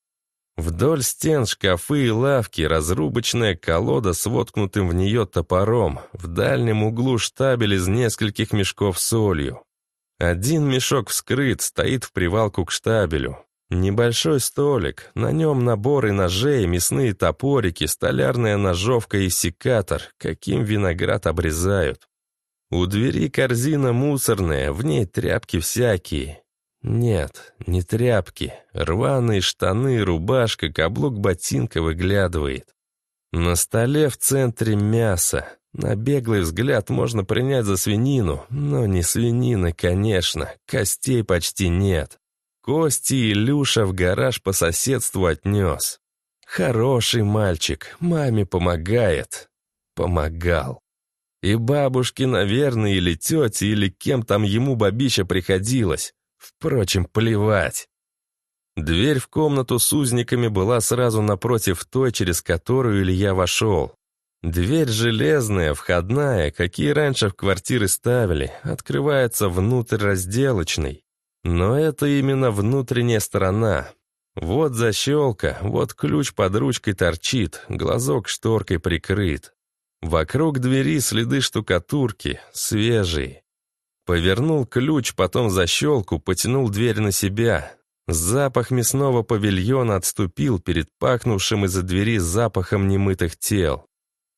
Вдоль стен шкафы и лавки, разрубочная колода с воткнутым в нее топором, в дальнем углу штабель из нескольких мешков солью. Один мешок вскрыт, стоит в привалку к штабелю. Небольшой столик, на нем наборы ножей, мясные топорики, столярная ножовка и секатор, каким виноград обрезают. У двери корзина мусорная, в ней тряпки всякие. Нет, не тряпки. Рваные штаны, рубашка, каблук ботинка выглядывает. На столе в центре мясо. На беглый взгляд можно принять за свинину, но не свинина, конечно. Костей почти нет. Кости Илюша в гараж по соседству отнес. Хороший мальчик, маме помогает. Помогал. И бабушке, наверное, или тете, или кем там ему бабища приходилось. Впрочем, плевать. Дверь в комнату с узниками была сразу напротив той, через которую Илья вошел. Дверь железная, входная, какие раньше в квартиры ставили, открывается внутрь разделочной. Но это именно внутренняя сторона. Вот защелка, вот ключ под ручкой торчит, глазок шторкой прикрыт. Вокруг двери следы штукатурки, свежие. Повернул ключ, потом защелку, потянул дверь на себя. Запах мясного павильона отступил перед пахнувшим из-за двери запахом немытых тел.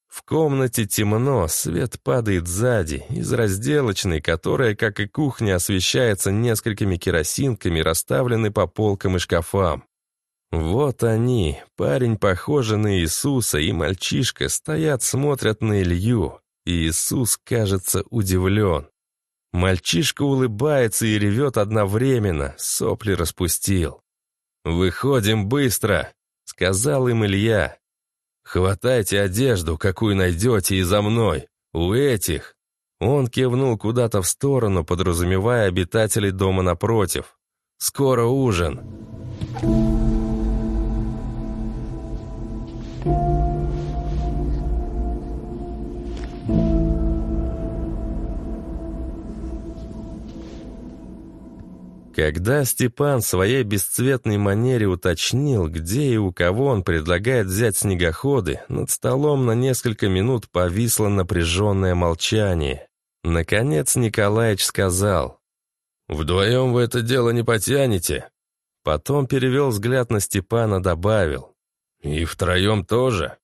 В комнате темно, свет падает сзади, из разделочной, которая, как и кухня, освещается несколькими керосинками, расставлены по полкам и шкафам. Вот они, парень, похожий на Иисуса, и мальчишка, стоят, смотрят на Илью, и Иисус, кажется, удивлен. Мальчишка улыбается и ревет одновременно, сопли распустил. «Выходим быстро», — сказал им Илья. «Хватайте одежду, какую найдете, и за мной. У этих». Он кивнул куда-то в сторону, подразумевая обитателей дома напротив. «Скоро ужин». Когда Степан своей бесцветной манере уточнил, где и у кого он предлагает взять снегоходы, над столом на несколько минут повисло напряженное молчание. Наконец Николаевич сказал, «Вдвоем вы это дело не потянете». Потом перевел взгляд на Степана, добавил, «И втроем тоже?»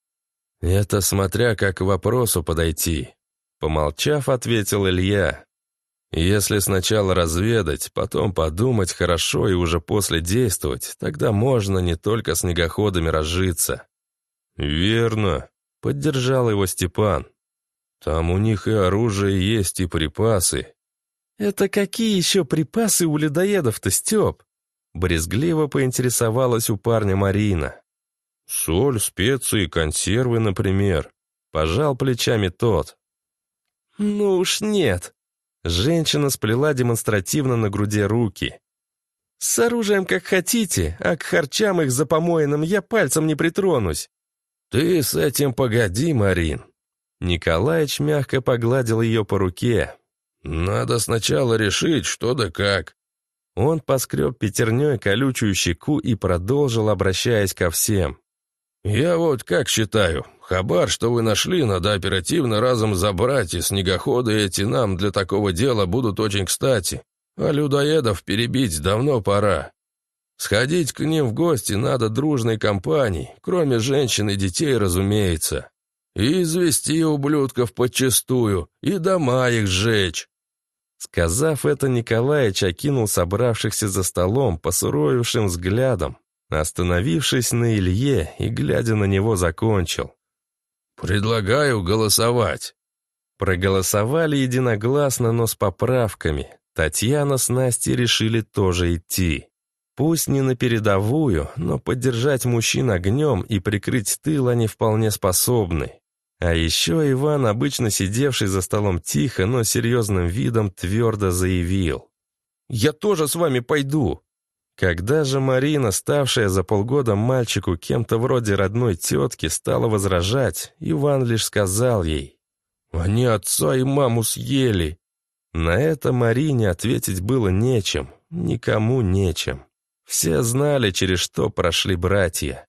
«Это смотря как к вопросу подойти», — помолчав, ответил Илья. Если сначала разведать, потом подумать хорошо и уже после действовать, тогда можно не только снегоходами разжиться. «Верно», — поддержал его Степан. «Там у них и оружие есть, и припасы». «Это какие еще припасы у ледоедов-то, Степ?» Брезгливо поинтересовалась у парня Марина. «Соль, специи, консервы, например», — пожал плечами тот. «Ну уж нет», Женщина сплела демонстративно на груди руки. «С оружием как хотите, а к харчам их за помоином я пальцем не притронусь». «Ты с этим погоди, Марин». Николаич мягко погладил ее по руке. «Надо сначала решить, что да как». Он поскреб пятерней колючую щеку и продолжил, обращаясь ко всем. «Я вот как считаю, хабар, что вы нашли, надо оперативно разом забрать, и снегоходы эти нам для такого дела будут очень кстати. А людоедов перебить давно пора. Сходить к ним в гости надо дружной компанией, кроме женщин и детей, разумеется. И извести ублюдков подчистую, и дома их сжечь». Сказав это, Николаич окинул собравшихся за столом посуровившим взглядом, Остановившись на Илье и глядя на него, закончил. «Предлагаю голосовать». Проголосовали единогласно, но с поправками. Татьяна с Настей решили тоже идти. Пусть не на передовую, но поддержать мужчин огнем и прикрыть тыл они вполне способны. А еще Иван, обычно сидевший за столом тихо, но серьезным видом, твердо заявил. «Я тоже с вами пойду. Когда же Марина, ставшая за полгода мальчику кем-то вроде родной тетки, стала возражать, Иван лишь сказал ей, «Они отца и маму съели». На это Марине ответить было нечем, никому нечем. Все знали, через что прошли братья.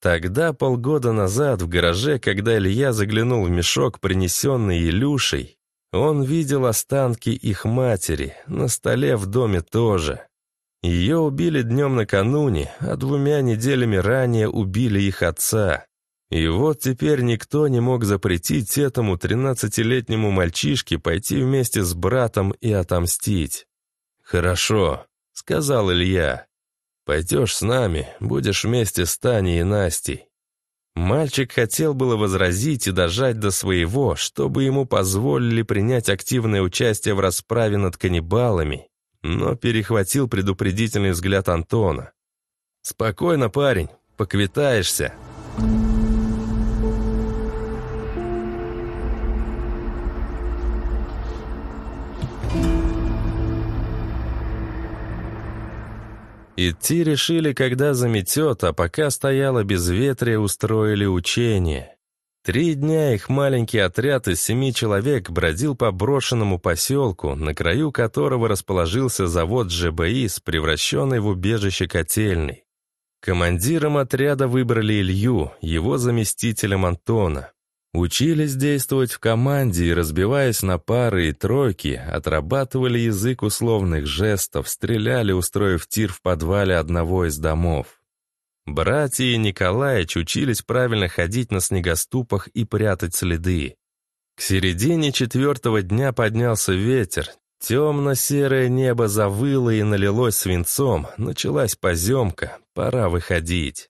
Тогда, полгода назад, в гараже, когда Илья заглянул в мешок, принесенный Илюшей, он видел останки их матери, на столе в доме тоже. Ее убили днем накануне, а двумя неделями ранее убили их отца. И вот теперь никто не мог запретить этому тринадцатилетнему мальчишке пойти вместе с братом и отомстить. «Хорошо», — сказал Илья. «Пойдешь с нами, будешь вместе с Таней и Настей». Мальчик хотел было возразить и дожать до своего, чтобы ему позволили принять активное участие в расправе над каннибалами, но перехватил предупредительный взгляд Антона. «Спокойно, парень, поквитаешься». Идти решили, когда заметет, а пока стояло безветрие, устроили учение. Три дня их маленький отряд из семи человек бродил по брошенному поселку, на краю которого расположился завод ЖБИ с превращенной в убежище котельной. Командиром отряда выбрали Илью, его заместителем Антона. Учились действовать в команде и, разбиваясь на пары и тройки, отрабатывали язык условных жестов, стреляли, устроив тир в подвале одного из домов. Братья и Николаич учились правильно ходить на снегоступах и прятать следы. К середине четвертого дня поднялся ветер. Темно-серое небо завыло и налилось свинцом. Началась поземка. Пора выходить.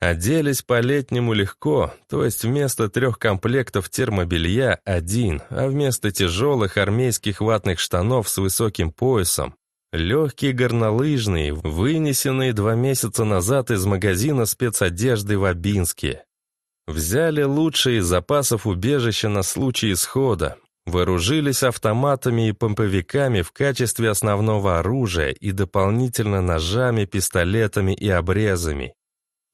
Оделись по-летнему легко, то есть вместо трех комплектов термобелья один, а вместо тяжелых армейских ватных штанов с высоким поясом Легкие горнолыжные, вынесенные два месяца назад из магазина спецодежды в Абинске. Взяли лучшие из запасов убежища на случай исхода. Вооружились автоматами и помповиками в качестве основного оружия и дополнительно ножами, пистолетами и обрезами.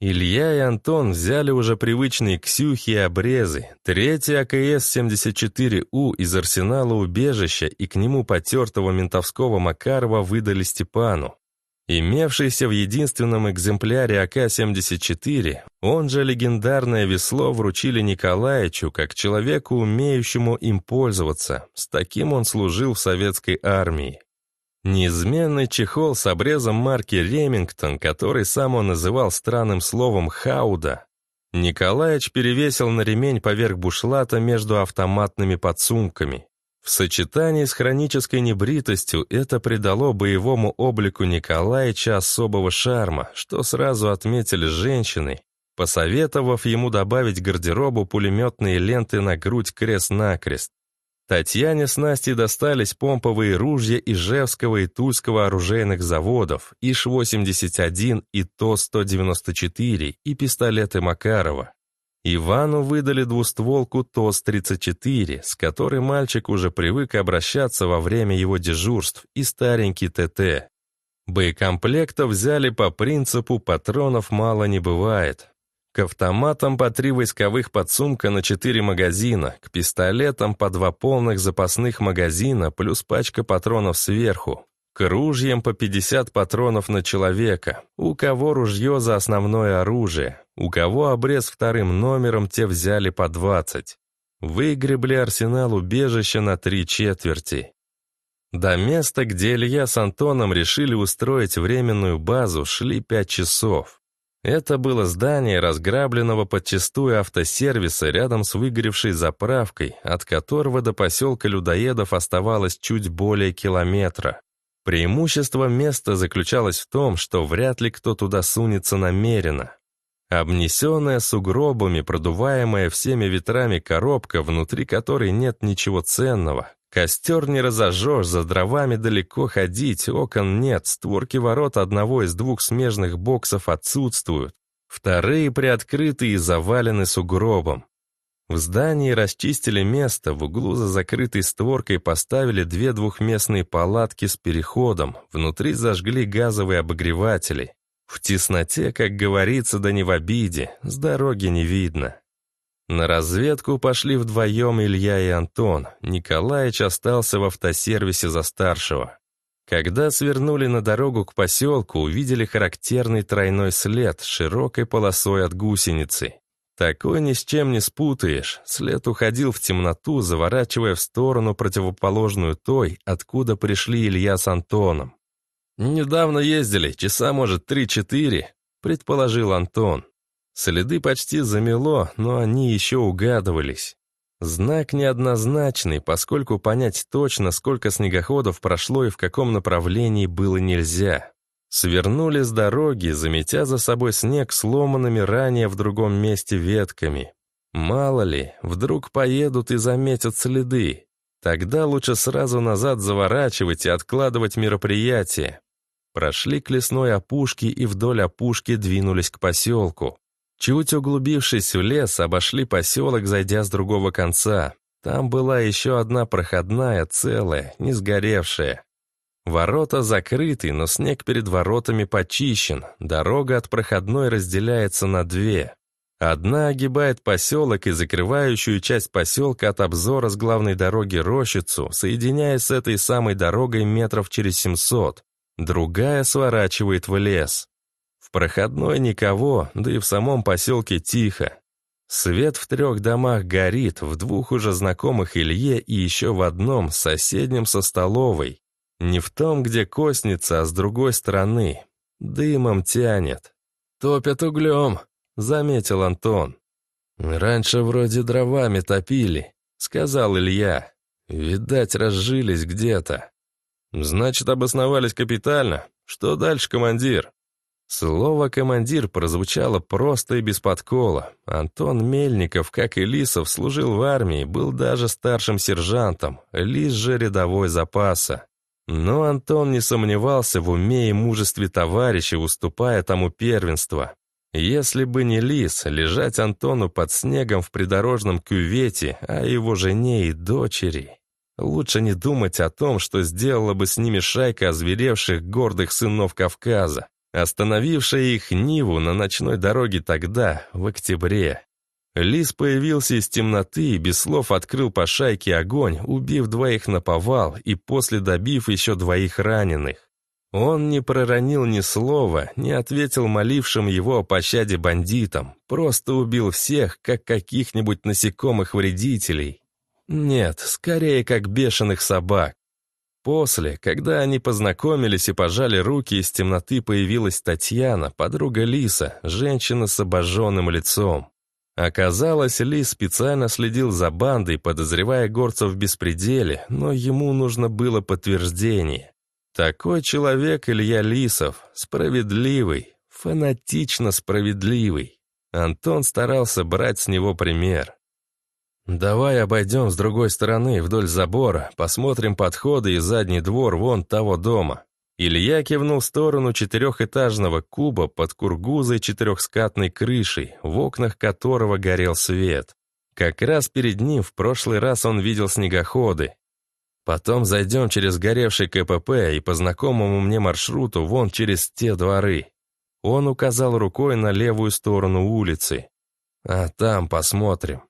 Илья и Антон взяли уже привычные ксюхи и обрезы, третий АКС-74У из арсенала убежища и к нему потертого ментовского Макарова выдали Степану. Имевшийся в единственном экземпляре АК-74, он же легендарное весло вручили Николаевичу как человеку, умеющему им пользоваться. С таким он служил в советской армии. Неизменный чехол с обрезом марки «Ремингтон», который сам он называл странным словом «хауда», Николаевич перевесил на ремень поверх бушлата между автоматными подсумками. В сочетании с хронической небритостью это придало боевому облику Николаевича особого шарма, что сразу отметили женщины, посоветовав ему добавить гардеробу пулеметные ленты на грудь крест-накрест. Татьяне с Настей достались помповые ружья Ижевского и Тульского оружейных заводов, ИШ-81 и ТОС-194 и пистолеты Макарова. Ивану выдали двустволку ТОС-34, с которой мальчик уже привык обращаться во время его дежурств, и старенький ТТ. Боекомплектов взяли по принципу «патронов мало не бывает», к автоматам по три войсковых подсумка на четыре магазина, к пистолетам по два полных запасных магазина плюс пачка патронов сверху, к ружьям по 50 патронов на человека, у кого ружье за основное оружие, у кого обрез вторым номером, те взяли по 20. Выгребли арсенал убежища на три четверти. До места, где Илья с Антоном решили устроить временную базу, шли пять часов. Это было здание разграбленного подчистую автосервиса рядом с выгоревшей заправкой, от которого до поселка людоедов оставалось чуть более километра. Преимущество места заключалось в том, что вряд ли кто туда сунется намеренно. Обнесенная сугробами, продуваемая всеми ветрами коробка, внутри которой нет ничего ценного, Костер не разожжешь, за дровами далеко ходить, окон нет, створки ворот одного из двух смежных боксов отсутствуют. Вторые приоткрыты и завалены сугробом. В здании расчистили место, в углу за закрытой створкой поставили две двухместные палатки с переходом, внутри зажгли газовые обогреватели. В тесноте, как говорится, да не в обиде, с дороги не видно. На разведку пошли вдвоем Илья и Антон. Николаич остался в автосервисе за старшего. Когда свернули на дорогу к поселку, увидели характерный тройной след широкой полосой от гусеницы. Такой ни с чем не спутаешь. След уходил в темноту, заворачивая в сторону противоположную той, откуда пришли Илья с Антоном. «Недавно ездили, часа, может, три-четыре», — предположил Антон. Следы почти замело, но они еще угадывались. Знак неоднозначный, поскольку понять точно, сколько снегоходов прошло и в каком направлении было нельзя. Свернули с дороги, заметя за собой снег сломанными ранее в другом месте ветками. Мало ли, вдруг поедут и заметят следы. Тогда лучше сразу назад заворачивать и откладывать мероприятие. Прошли к лесной опушке и вдоль опушки двинулись к поселку. Чуть углубившись в лес, обошли поселок, зайдя с другого конца. Там была еще одна проходная, целая, не сгоревшая. Ворота закрыты, но снег перед воротами почищен. Дорога от проходной разделяется на две. Одна огибает поселок и закрывающую часть поселка от обзора с главной дороги Рощицу, соединяясь с этой самой дорогой метров через 700. Другая сворачивает в лес. Проходной никого, да и в самом поселке тихо. Свет в трех домах горит, в двух уже знакомых Илье и еще в одном, соседнем со столовой. Не в том, где костница, а с другой стороны. Дымом тянет. «Топят углем», — заметил Антон. «Раньше вроде дровами топили», — сказал Илья. «Видать, разжились где-то». «Значит, обосновались капитально. Что дальше, командир?» Слово «командир» прозвучало просто и без подкола. Антон Мельников, как и Лисов, служил в армии, был даже старшим сержантом, Лис же рядовой запаса. Но Антон не сомневался в уме и мужестве товарища, уступая тому первенство. Если бы не лис, лежать Антону под снегом в придорожном кювете, а его жене и дочери. Лучше не думать о том, что сделала бы с ними шайка озверевших гордых сынов Кавказа, остановившая их Ниву на ночной дороге тогда, в октябре. Лис появился из темноты и без слов открыл по шайке огонь, убив двоих на повал и после добив еще двоих раненых. Он не проронил ни слова, не ответил молившим его о пощаде бандитам, просто убил всех, как каких-нибудь насекомых вредителей. Нет, скорее, как бешеных собак. После, когда они познакомились и пожали руки, из темноты появилась Татьяна, подруга Лиса, женщина с обожженным лицом. Оказалось, Лис специально следил за бандой, подозревая горцев в беспределе, но ему нужно было подтверждение. Такой человек Илья Лисов, справедливый, фанатично справедливый. Антон старался брать с него пример. «Давай обойдем с другой стороны, вдоль забора, посмотрим подходы и задний двор вон того дома». Илья кивнул в сторону четырехэтажного куба под кургузой четырехскатной крышей, в окнах которого горел свет. Как раз перед ним в прошлый раз он видел снегоходы, Потом зайдем через горевший КПП и по знакомому мне маршруту вон через те дворы. Он указал рукой на левую сторону улицы. А там посмотрим.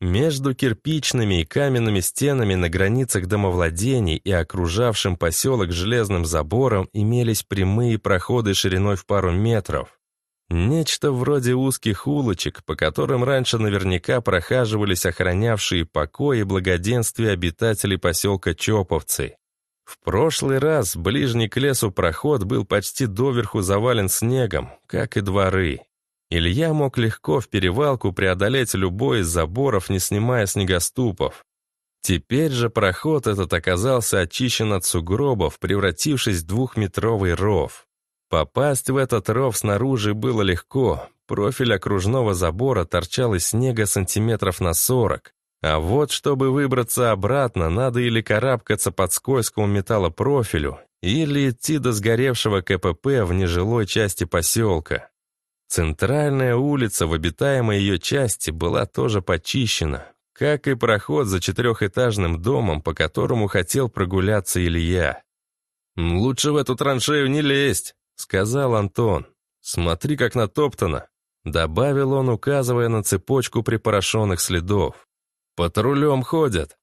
Между кирпичными и каменными стенами на границах домовладений и окружавшим поселок железным забором имелись прямые проходы шириной в пару метров. Нечто вроде узких улочек, по которым раньше наверняка прохаживались охранявшие покой и благоденствие обитателей поселка Чоповцы. В прошлый раз ближний к лесу проход был почти доверху завален снегом, как и дворы. Илья мог легко в перевалку преодолеть любой из заборов, не снимая снегоступов. Теперь же проход этот оказался очищен от сугробов, превратившись в двухметровый ров. Попасть в этот ров снаружи было легко. Профиль окружного забора торчал из снега сантиметров на сорок. А вот, чтобы выбраться обратно, надо или карабкаться под скользкому металлопрофилю, или идти до сгоревшего КПП в нежилой части поселка. Центральная улица в обитаемой ее части была тоже почищена, как и проход за четырехэтажным домом, по которому хотел прогуляться Илья. «Лучше в эту траншею не лезть», — сказал Антон. «Смотри, как натоптано», — добавил он, указывая на цепочку припорошенных следов. «Патрулем ходят?»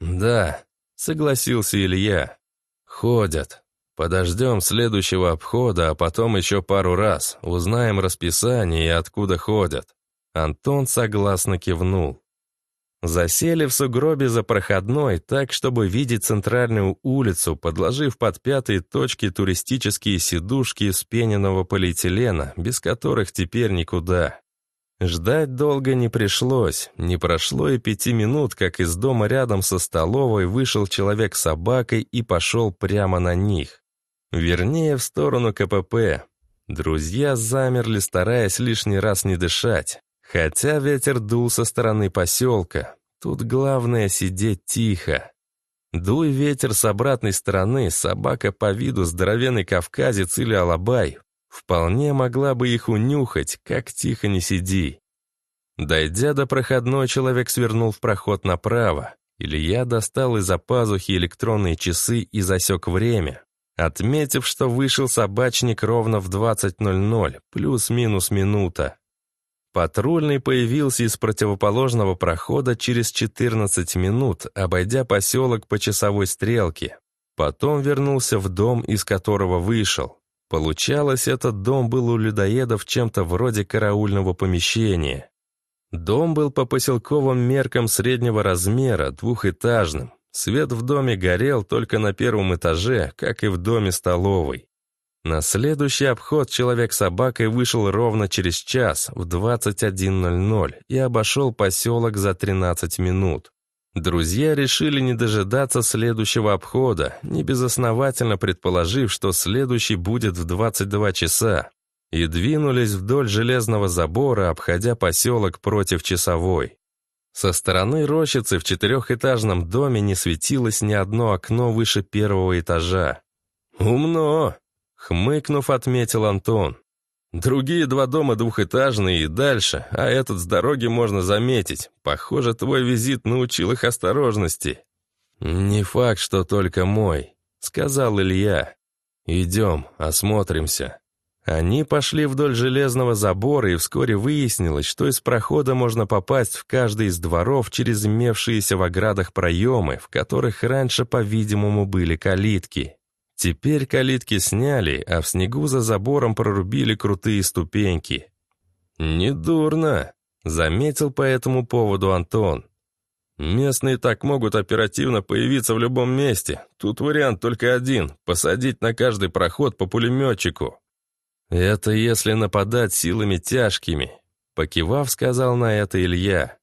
«Да», — согласился Илья. «Ходят. Подождем следующего обхода, а потом еще пару раз. Узнаем расписание и откуда ходят». Антон согласно кивнул. Засели в сугробе за проходной так, чтобы видеть центральную улицу, подложив под пятые точки туристические сидушки из пененного полиэтилена, без которых теперь никуда. Ждать долго не пришлось. Не прошло и пяти минут, как из дома рядом со столовой вышел человек с собакой и пошел прямо на них. Вернее, в сторону КПП. Друзья замерли, стараясь лишний раз не дышать. Хотя ветер дул со стороны поселка. Тут главное сидеть тихо. Дуй ветер с обратной стороны, собака по виду здоровенный кавказец или алабай вполне могла бы их унюхать, как тихо не сиди. Дойдя до проходной, человек свернул в проход направо. Илья достал из-за пазухи электронные часы и засек время, отметив, что вышел собачник ровно в 20.00, плюс-минус минута. Патрульный появился из противоположного прохода через 14 минут, обойдя поселок по часовой стрелке. Потом вернулся в дом, из которого вышел. Получалось, этот дом был у людоедов чем-то вроде караульного помещения. Дом был по поселковым меркам среднего размера, двухэтажным. Свет в доме горел только на первом этаже, как и в доме столовой. На следующий обход человек с собакой вышел ровно через час, в 21.00, и обошел поселок за 13 минут. Друзья решили не дожидаться следующего обхода, небезосновательно предположив, что следующий будет в 22 часа, и двинулись вдоль железного забора, обходя поселок против часовой. Со стороны рощицы в четырехэтажном доме не светилось ни одно окно выше первого этажа. «Умно!» Хмыкнув, отметил Антон. Другие два дома двухэтажные и дальше, а этот с дороги можно заметить. Похоже, твой визит научил их осторожности. Не факт, что только мой, сказал Илья. Идем, осмотримся. Они пошли вдоль железного забора, и вскоре выяснилось, что из прохода можно попасть в каждый из дворов через имевшиеся в оградах проемы, в которых раньше, по-видимому, были калитки. Теперь калитки сняли, а в снегу за забором прорубили крутые ступеньки. «Недурно», — заметил по этому поводу Антон. «Местные так могут оперативно появиться в любом месте. Тут вариант только один — посадить на каждый проход по пулеметчику». «Это если нападать силами тяжкими», — покивав, сказал на это Илья.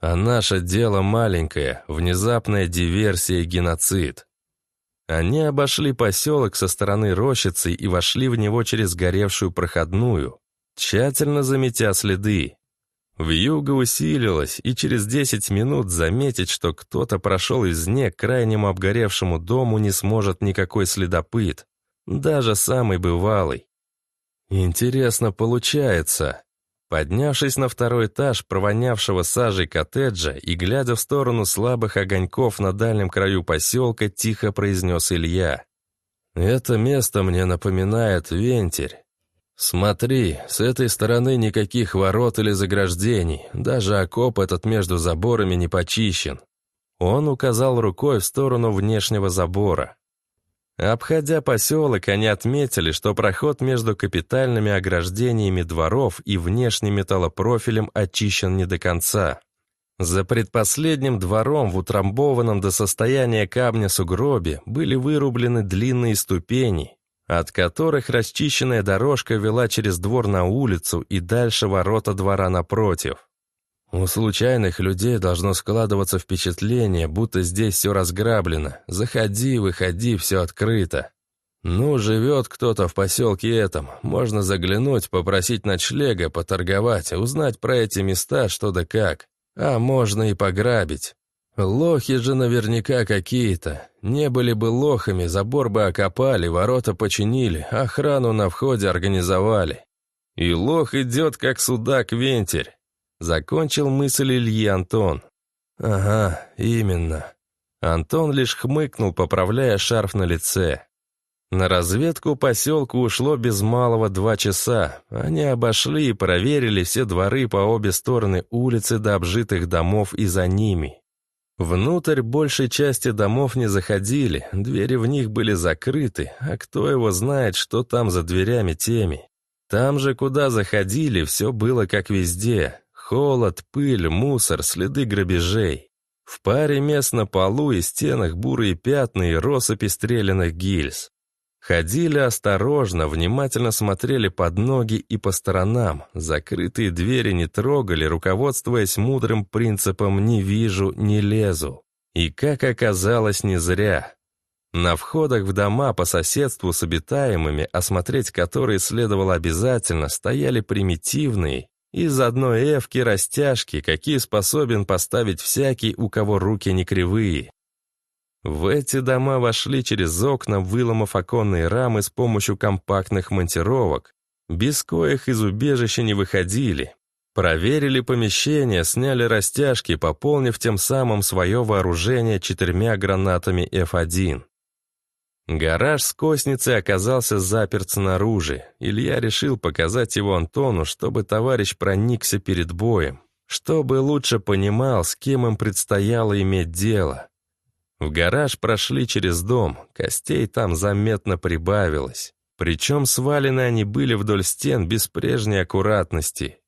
«А наше дело маленькое, внезапная диверсия и геноцид. Они обошли поселок со стороны рощицы и вошли в него через горевшую проходную, тщательно заметя следы. Вьюга усилилась, и через 10 минут заметить, что кто-то прошел из нее к крайнему обгоревшему дому не сможет никакой следопыт, даже самый бывалый. Интересно получается. Поднявшись на второй этаж провонявшего сажей коттеджа и глядя в сторону слабых огоньков на дальнем краю поселка, тихо произнес Илья. «Это место мне напоминает вентиль. Смотри, с этой стороны никаких ворот или заграждений, даже окоп этот между заборами не почищен». Он указал рукой в сторону внешнего забора. Обходя поселок, они отметили, что проход между капитальными ограждениями дворов и внешним металлопрофилем очищен не до конца. За предпоследним двором в утрамбованном до состояния камня сугробе были вырублены длинные ступени, от которых расчищенная дорожка вела через двор на улицу и дальше ворота двора напротив. У случайных людей должно складываться впечатление, будто здесь все разграблено. Заходи, выходи, все открыто. Ну, живет кто-то в поселке этом. Можно заглянуть, попросить ночлега, поторговать, узнать про эти места, что да как. А можно и пограбить. Лохи же наверняка какие-то. Не были бы лохами, забор бы окопали, ворота починили, охрану на входе организовали. И лох идет, как судак-вентиль. Закончил мысль Ильи Антон. «Ага, именно». Антон лишь хмыкнул, поправляя шарф на лице. На разведку поселку ушло без малого два часа. Они обошли и проверили все дворы по обе стороны улицы до обжитых домов и за ними. Внутрь большей части домов не заходили, двери в них были закрыты, а кто его знает, что там за дверями теми. Там же, куда заходили, все было как везде. Холод, пыль, мусор, следы грабежей. В паре мест на полу и стенах бурые пятна и россыпи стрелянных гильз. Ходили осторожно, внимательно смотрели под ноги и по сторонам, закрытые двери не трогали, руководствуясь мудрым принципом «не вижу, не лезу». И, как оказалось, не зря. На входах в дома по соседству с обитаемыми, осмотреть которые следовало обязательно, стояли примитивные, из одной эвки растяжки, какие способен поставить всякий, у кого руки не кривые. В эти дома вошли через окна, выломав оконные рамы с помощью компактных монтировок, без коих из убежища не выходили. Проверили помещение, сняли растяжки, пополнив тем самым свое вооружение четырьмя гранатами F1. Гараж с косницей оказался заперт снаружи. Илья решил показать его Антону, чтобы товарищ проникся перед боем, чтобы лучше понимал, с кем им предстояло иметь дело. В гараж прошли через дом, костей там заметно прибавилось. Причем свалены они были вдоль стен без прежней аккуратности.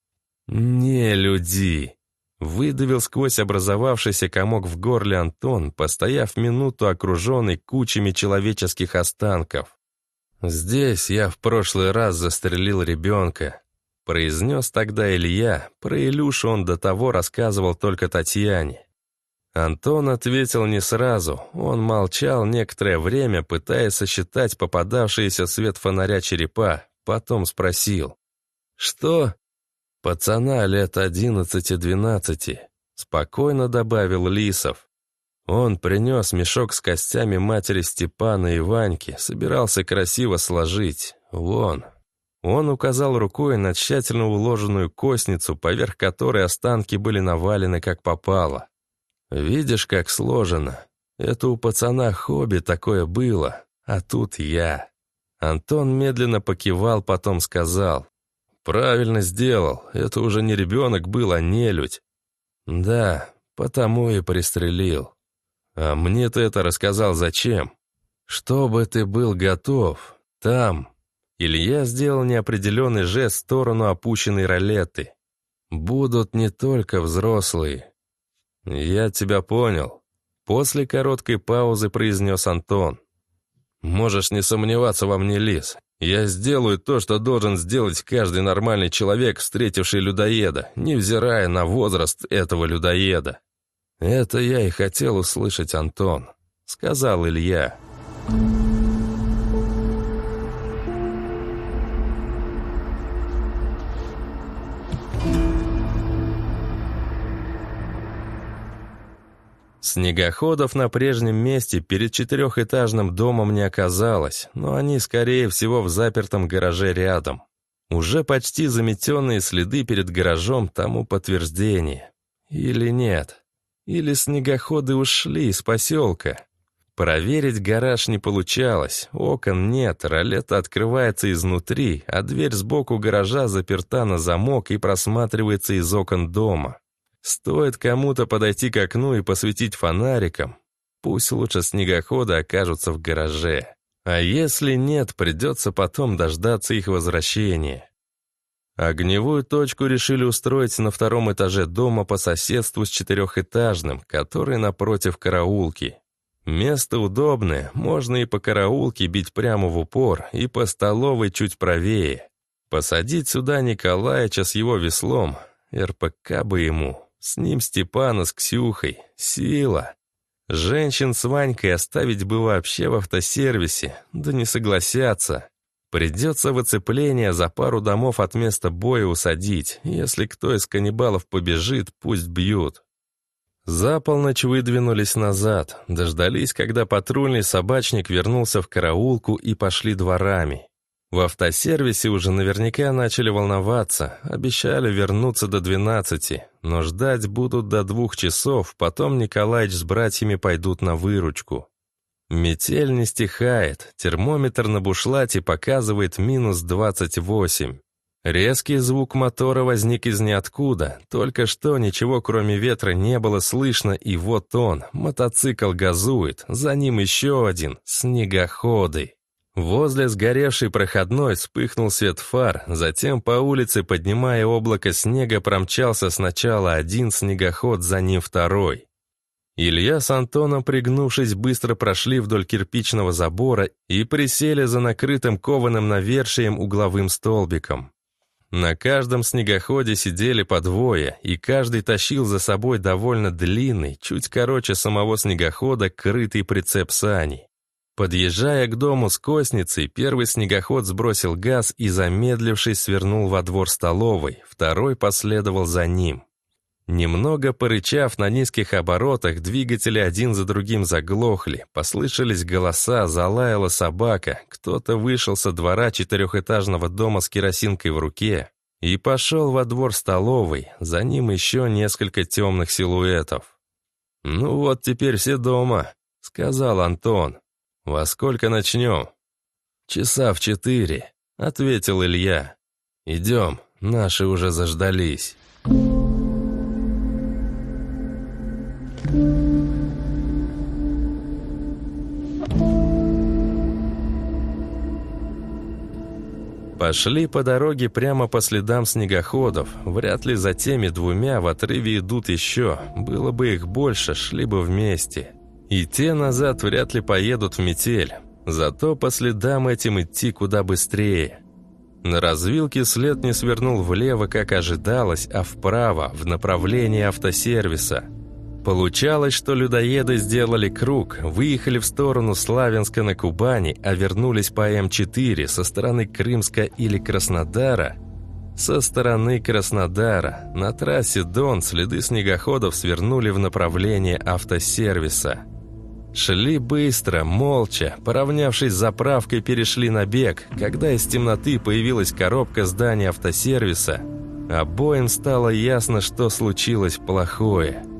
«Не люди!» Выдавил сквозь образовавшийся комок в горле Антон, постояв минуту окруженный кучами человеческих останков. «Здесь я в прошлый раз застрелил ребенка», — произнес тогда Илья. Про Илюшу он до того рассказывал только Татьяне. Антон ответил не сразу. Он молчал некоторое время, пытаясь сосчитать попадавшиеся в свет фонаря черепа. Потом спросил. «Что?» «Пацана лет одиннадцати-двенадцати», — спокойно добавил Лисов. Он принес мешок с костями матери Степана и Ваньки, собирался красиво сложить. Вон. Он указал рукой на тщательно уложенную костницу, поверх которой останки были навалены как попало. «Видишь, как сложено? Это у пацана хобби такое было, а тут я». Антон медленно покивал, потом сказал. «Правильно сделал. Это уже не ребенок был, а нелюдь». «Да, потому и пристрелил. А мне ты это рассказал зачем? Чтобы ты был готов. Там». Илья сделал неопределенный жест в сторону опущенной ролеты. «Будут не только взрослые». «Я тебя понял», — после короткой паузы произнес Антон. «Можешь не сомневаться во мне, Лис. Я сделаю то, что должен сделать каждый нормальный человек, встретивший людоеда, невзирая на возраст этого людоеда. Это я и хотел услышать, Антон, сказал Илья. Снегоходов на прежнем месте перед четырехэтажным домом не оказалось, но они, скорее всего, в запертом гараже рядом. Уже почти заметенные следы перед гаражом тому подтверждение. Или нет? Или снегоходы ушли из поселка? Проверить гараж не получалось, окон нет, ролета открывается изнутри, а дверь сбоку гаража заперта на замок и просматривается из окон дома. Стоит кому-то подойти к окну и посветить фонариком, пусть лучше снегоходы окажутся в гараже. А если нет, придется потом дождаться их возвращения. Огневую точку решили устроить на втором этаже дома по соседству с четырехэтажным, который напротив караулки. Место удобное, можно и по караулке бить прямо в упор, и по столовой чуть правее. Посадить сюда Николаевича с его веслом, РПК бы ему, с ним Степана с Ксюхой. Сила. Женщин с Ванькой оставить бы вообще в автосервисе, да не согласятся. Придется в оцепление за пару домов от места боя усадить. Если кто из каннибалов побежит, пусть бьют. За полночь выдвинулись назад, дождались, когда патрульный собачник вернулся в караулку и пошли дворами. В автосервисе уже наверняка начали волноваться, обещали вернуться до 12, но ждать будут до двух часов, потом Николаич с братьями пойдут на выручку. Метель не стихает, термометр на бушлате показывает минус 28. Резкий звук мотора возник из ниоткуда, только что ничего кроме ветра не было слышно, и вот он, мотоцикл газует, за ним еще один, снегоходы. Возле сгоревшей проходной вспыхнул свет фар, затем по улице, поднимая облако снега, промчался сначала один снегоход, за ним второй. Илья с Антоном, пригнувшись, быстро прошли вдоль кирпичного забора и присели за накрытым кованым навершием угловым столбиком. На каждом снегоходе сидели по двое, и каждый тащил за собой довольно длинный, чуть короче самого снегохода, крытый прицеп сани. Подъезжая к дому с косницей, первый снегоход сбросил газ и, замедлившись, свернул во двор столовой, второй последовал за ним. Немного порычав на низких оборотах, двигатели один за другим заглохли, послышались голоса, залаяла собака, кто-то вышел со двора четырехэтажного дома с керосинкой в руке и пошел во двор столовой, за ним еще несколько темных силуэтов. «Ну вот теперь все дома», — сказал Антон. «Во сколько начнем?» «Часа в четыре», — ответил Илья. «Идем, наши уже заждались». Пошли по дороге прямо по следам снегоходов. Вряд ли за теми двумя в отрыве идут еще. Было бы их больше, шли бы вместе. И те назад вряд ли поедут в метель. Зато по следам этим идти куда быстрее. На развилке след не свернул влево, как ожидалось, а вправо, в направлении автосервиса – Получалось, что людоеды сделали круг, выехали в сторону Славянска на Кубани, а вернулись по М4 со стороны Крымска или Краснодара. Со стороны Краснодара на трассе Дон следы снегоходов свернули в направлении автосервиса. Шли быстро, молча, поравнявшись с заправкой, перешли на бег. Когда из темноты появилась коробка здания автосервиса, обоим стало ясно, что случилось плохое –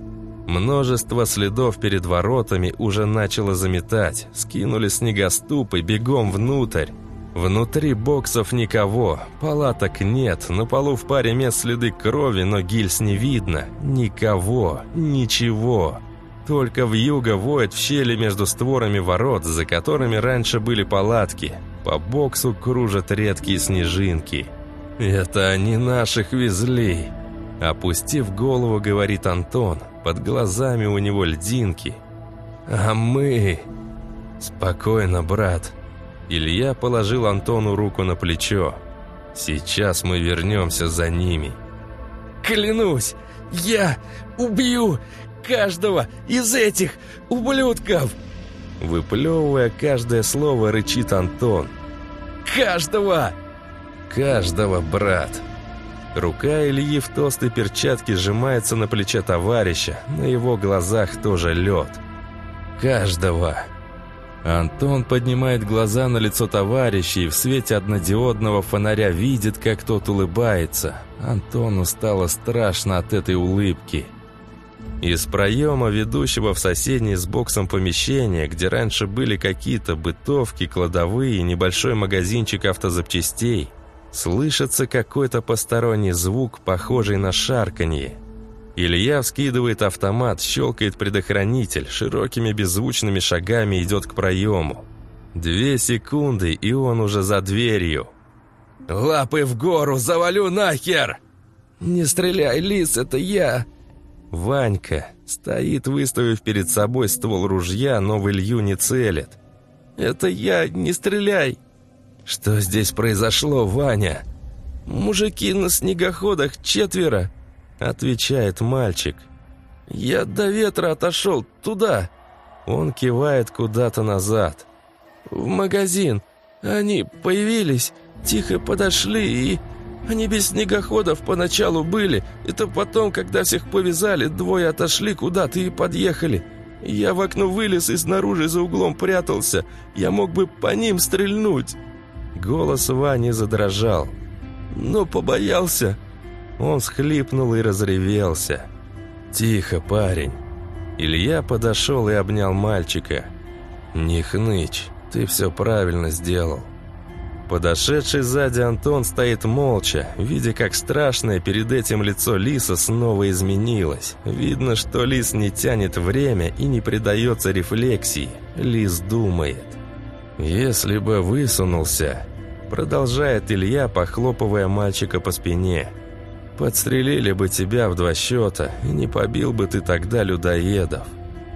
Множество следов перед воротами уже начало заметать. Скинули снегоступы, бегом внутрь. Внутри боксов никого, палаток нет, на полу в паре мест следы крови, но гильз не видно. Никого, ничего. Только в юго воет в щели между створами ворот, за которыми раньше были палатки. По боксу кружат редкие снежинки. «Это они наших везли!» Опустив голову, говорит Антон. Под глазами у него льдинки. А мы... Спокойно, брат. Илья положил Антону руку на плечо. Сейчас мы вернемся за ними. Клянусь, я убью каждого из этих ублюдков! Выплевывая каждое слово, рычит Антон. «Каждого!» «Каждого, брат!» Рука Ильи в толстой перчатке сжимается на плече товарища, на его глазах тоже лед. Каждого. Антон поднимает глаза на лицо товарища и в свете однодиодного фонаря видит, как тот улыбается. Антону стало страшно от этой улыбки. Из проема, ведущего в соседнее с боксом помещение, где раньше были какие-то бытовки, кладовые и небольшой магазинчик автозапчастей, Слышится какой-то посторонний звук, похожий на шарканье. Илья вскидывает автомат, щелкает предохранитель, широкими беззвучными шагами идет к проему. Две секунды, и он уже за дверью. «Лапы в гору, завалю нахер!» «Не стреляй, лис, это я!» Ванька стоит, выставив перед собой ствол ружья, но в Илью не целит. «Это я, не стреляй!» «Что здесь произошло, Ваня?» «Мужики на снегоходах четверо», — отвечает мальчик. «Я до ветра отошел, туда». Он кивает куда-то назад. «В магазин. Они появились, тихо подошли и...» Они без снегоходов поначалу были. Это потом, когда всех повязали, двое отошли куда-то и подъехали. Я в окно вылез и снаружи за углом прятался. Я мог бы по ним стрельнуть. Голос Вани задрожал. «Но побоялся!» Он схлипнул и разревелся. «Тихо, парень!» Илья подошел и обнял мальчика. «Не хнычь, ты все правильно сделал». Подошедший сзади Антон стоит молча, видя, как страшное перед этим лицо Лиса снова изменилось. Видно, что Лис не тянет время и не предается рефлексии. Лис думает. «Если бы высунулся», — продолжает Илья, похлопывая мальчика по спине, «подстрелили бы тебя в два счета, и не побил бы ты тогда людоедов».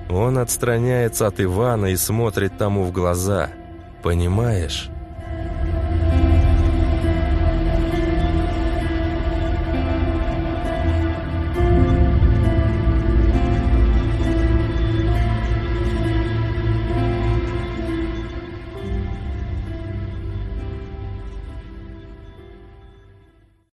Он отстраняется от Ивана и смотрит тому в глаза. «Понимаешь?»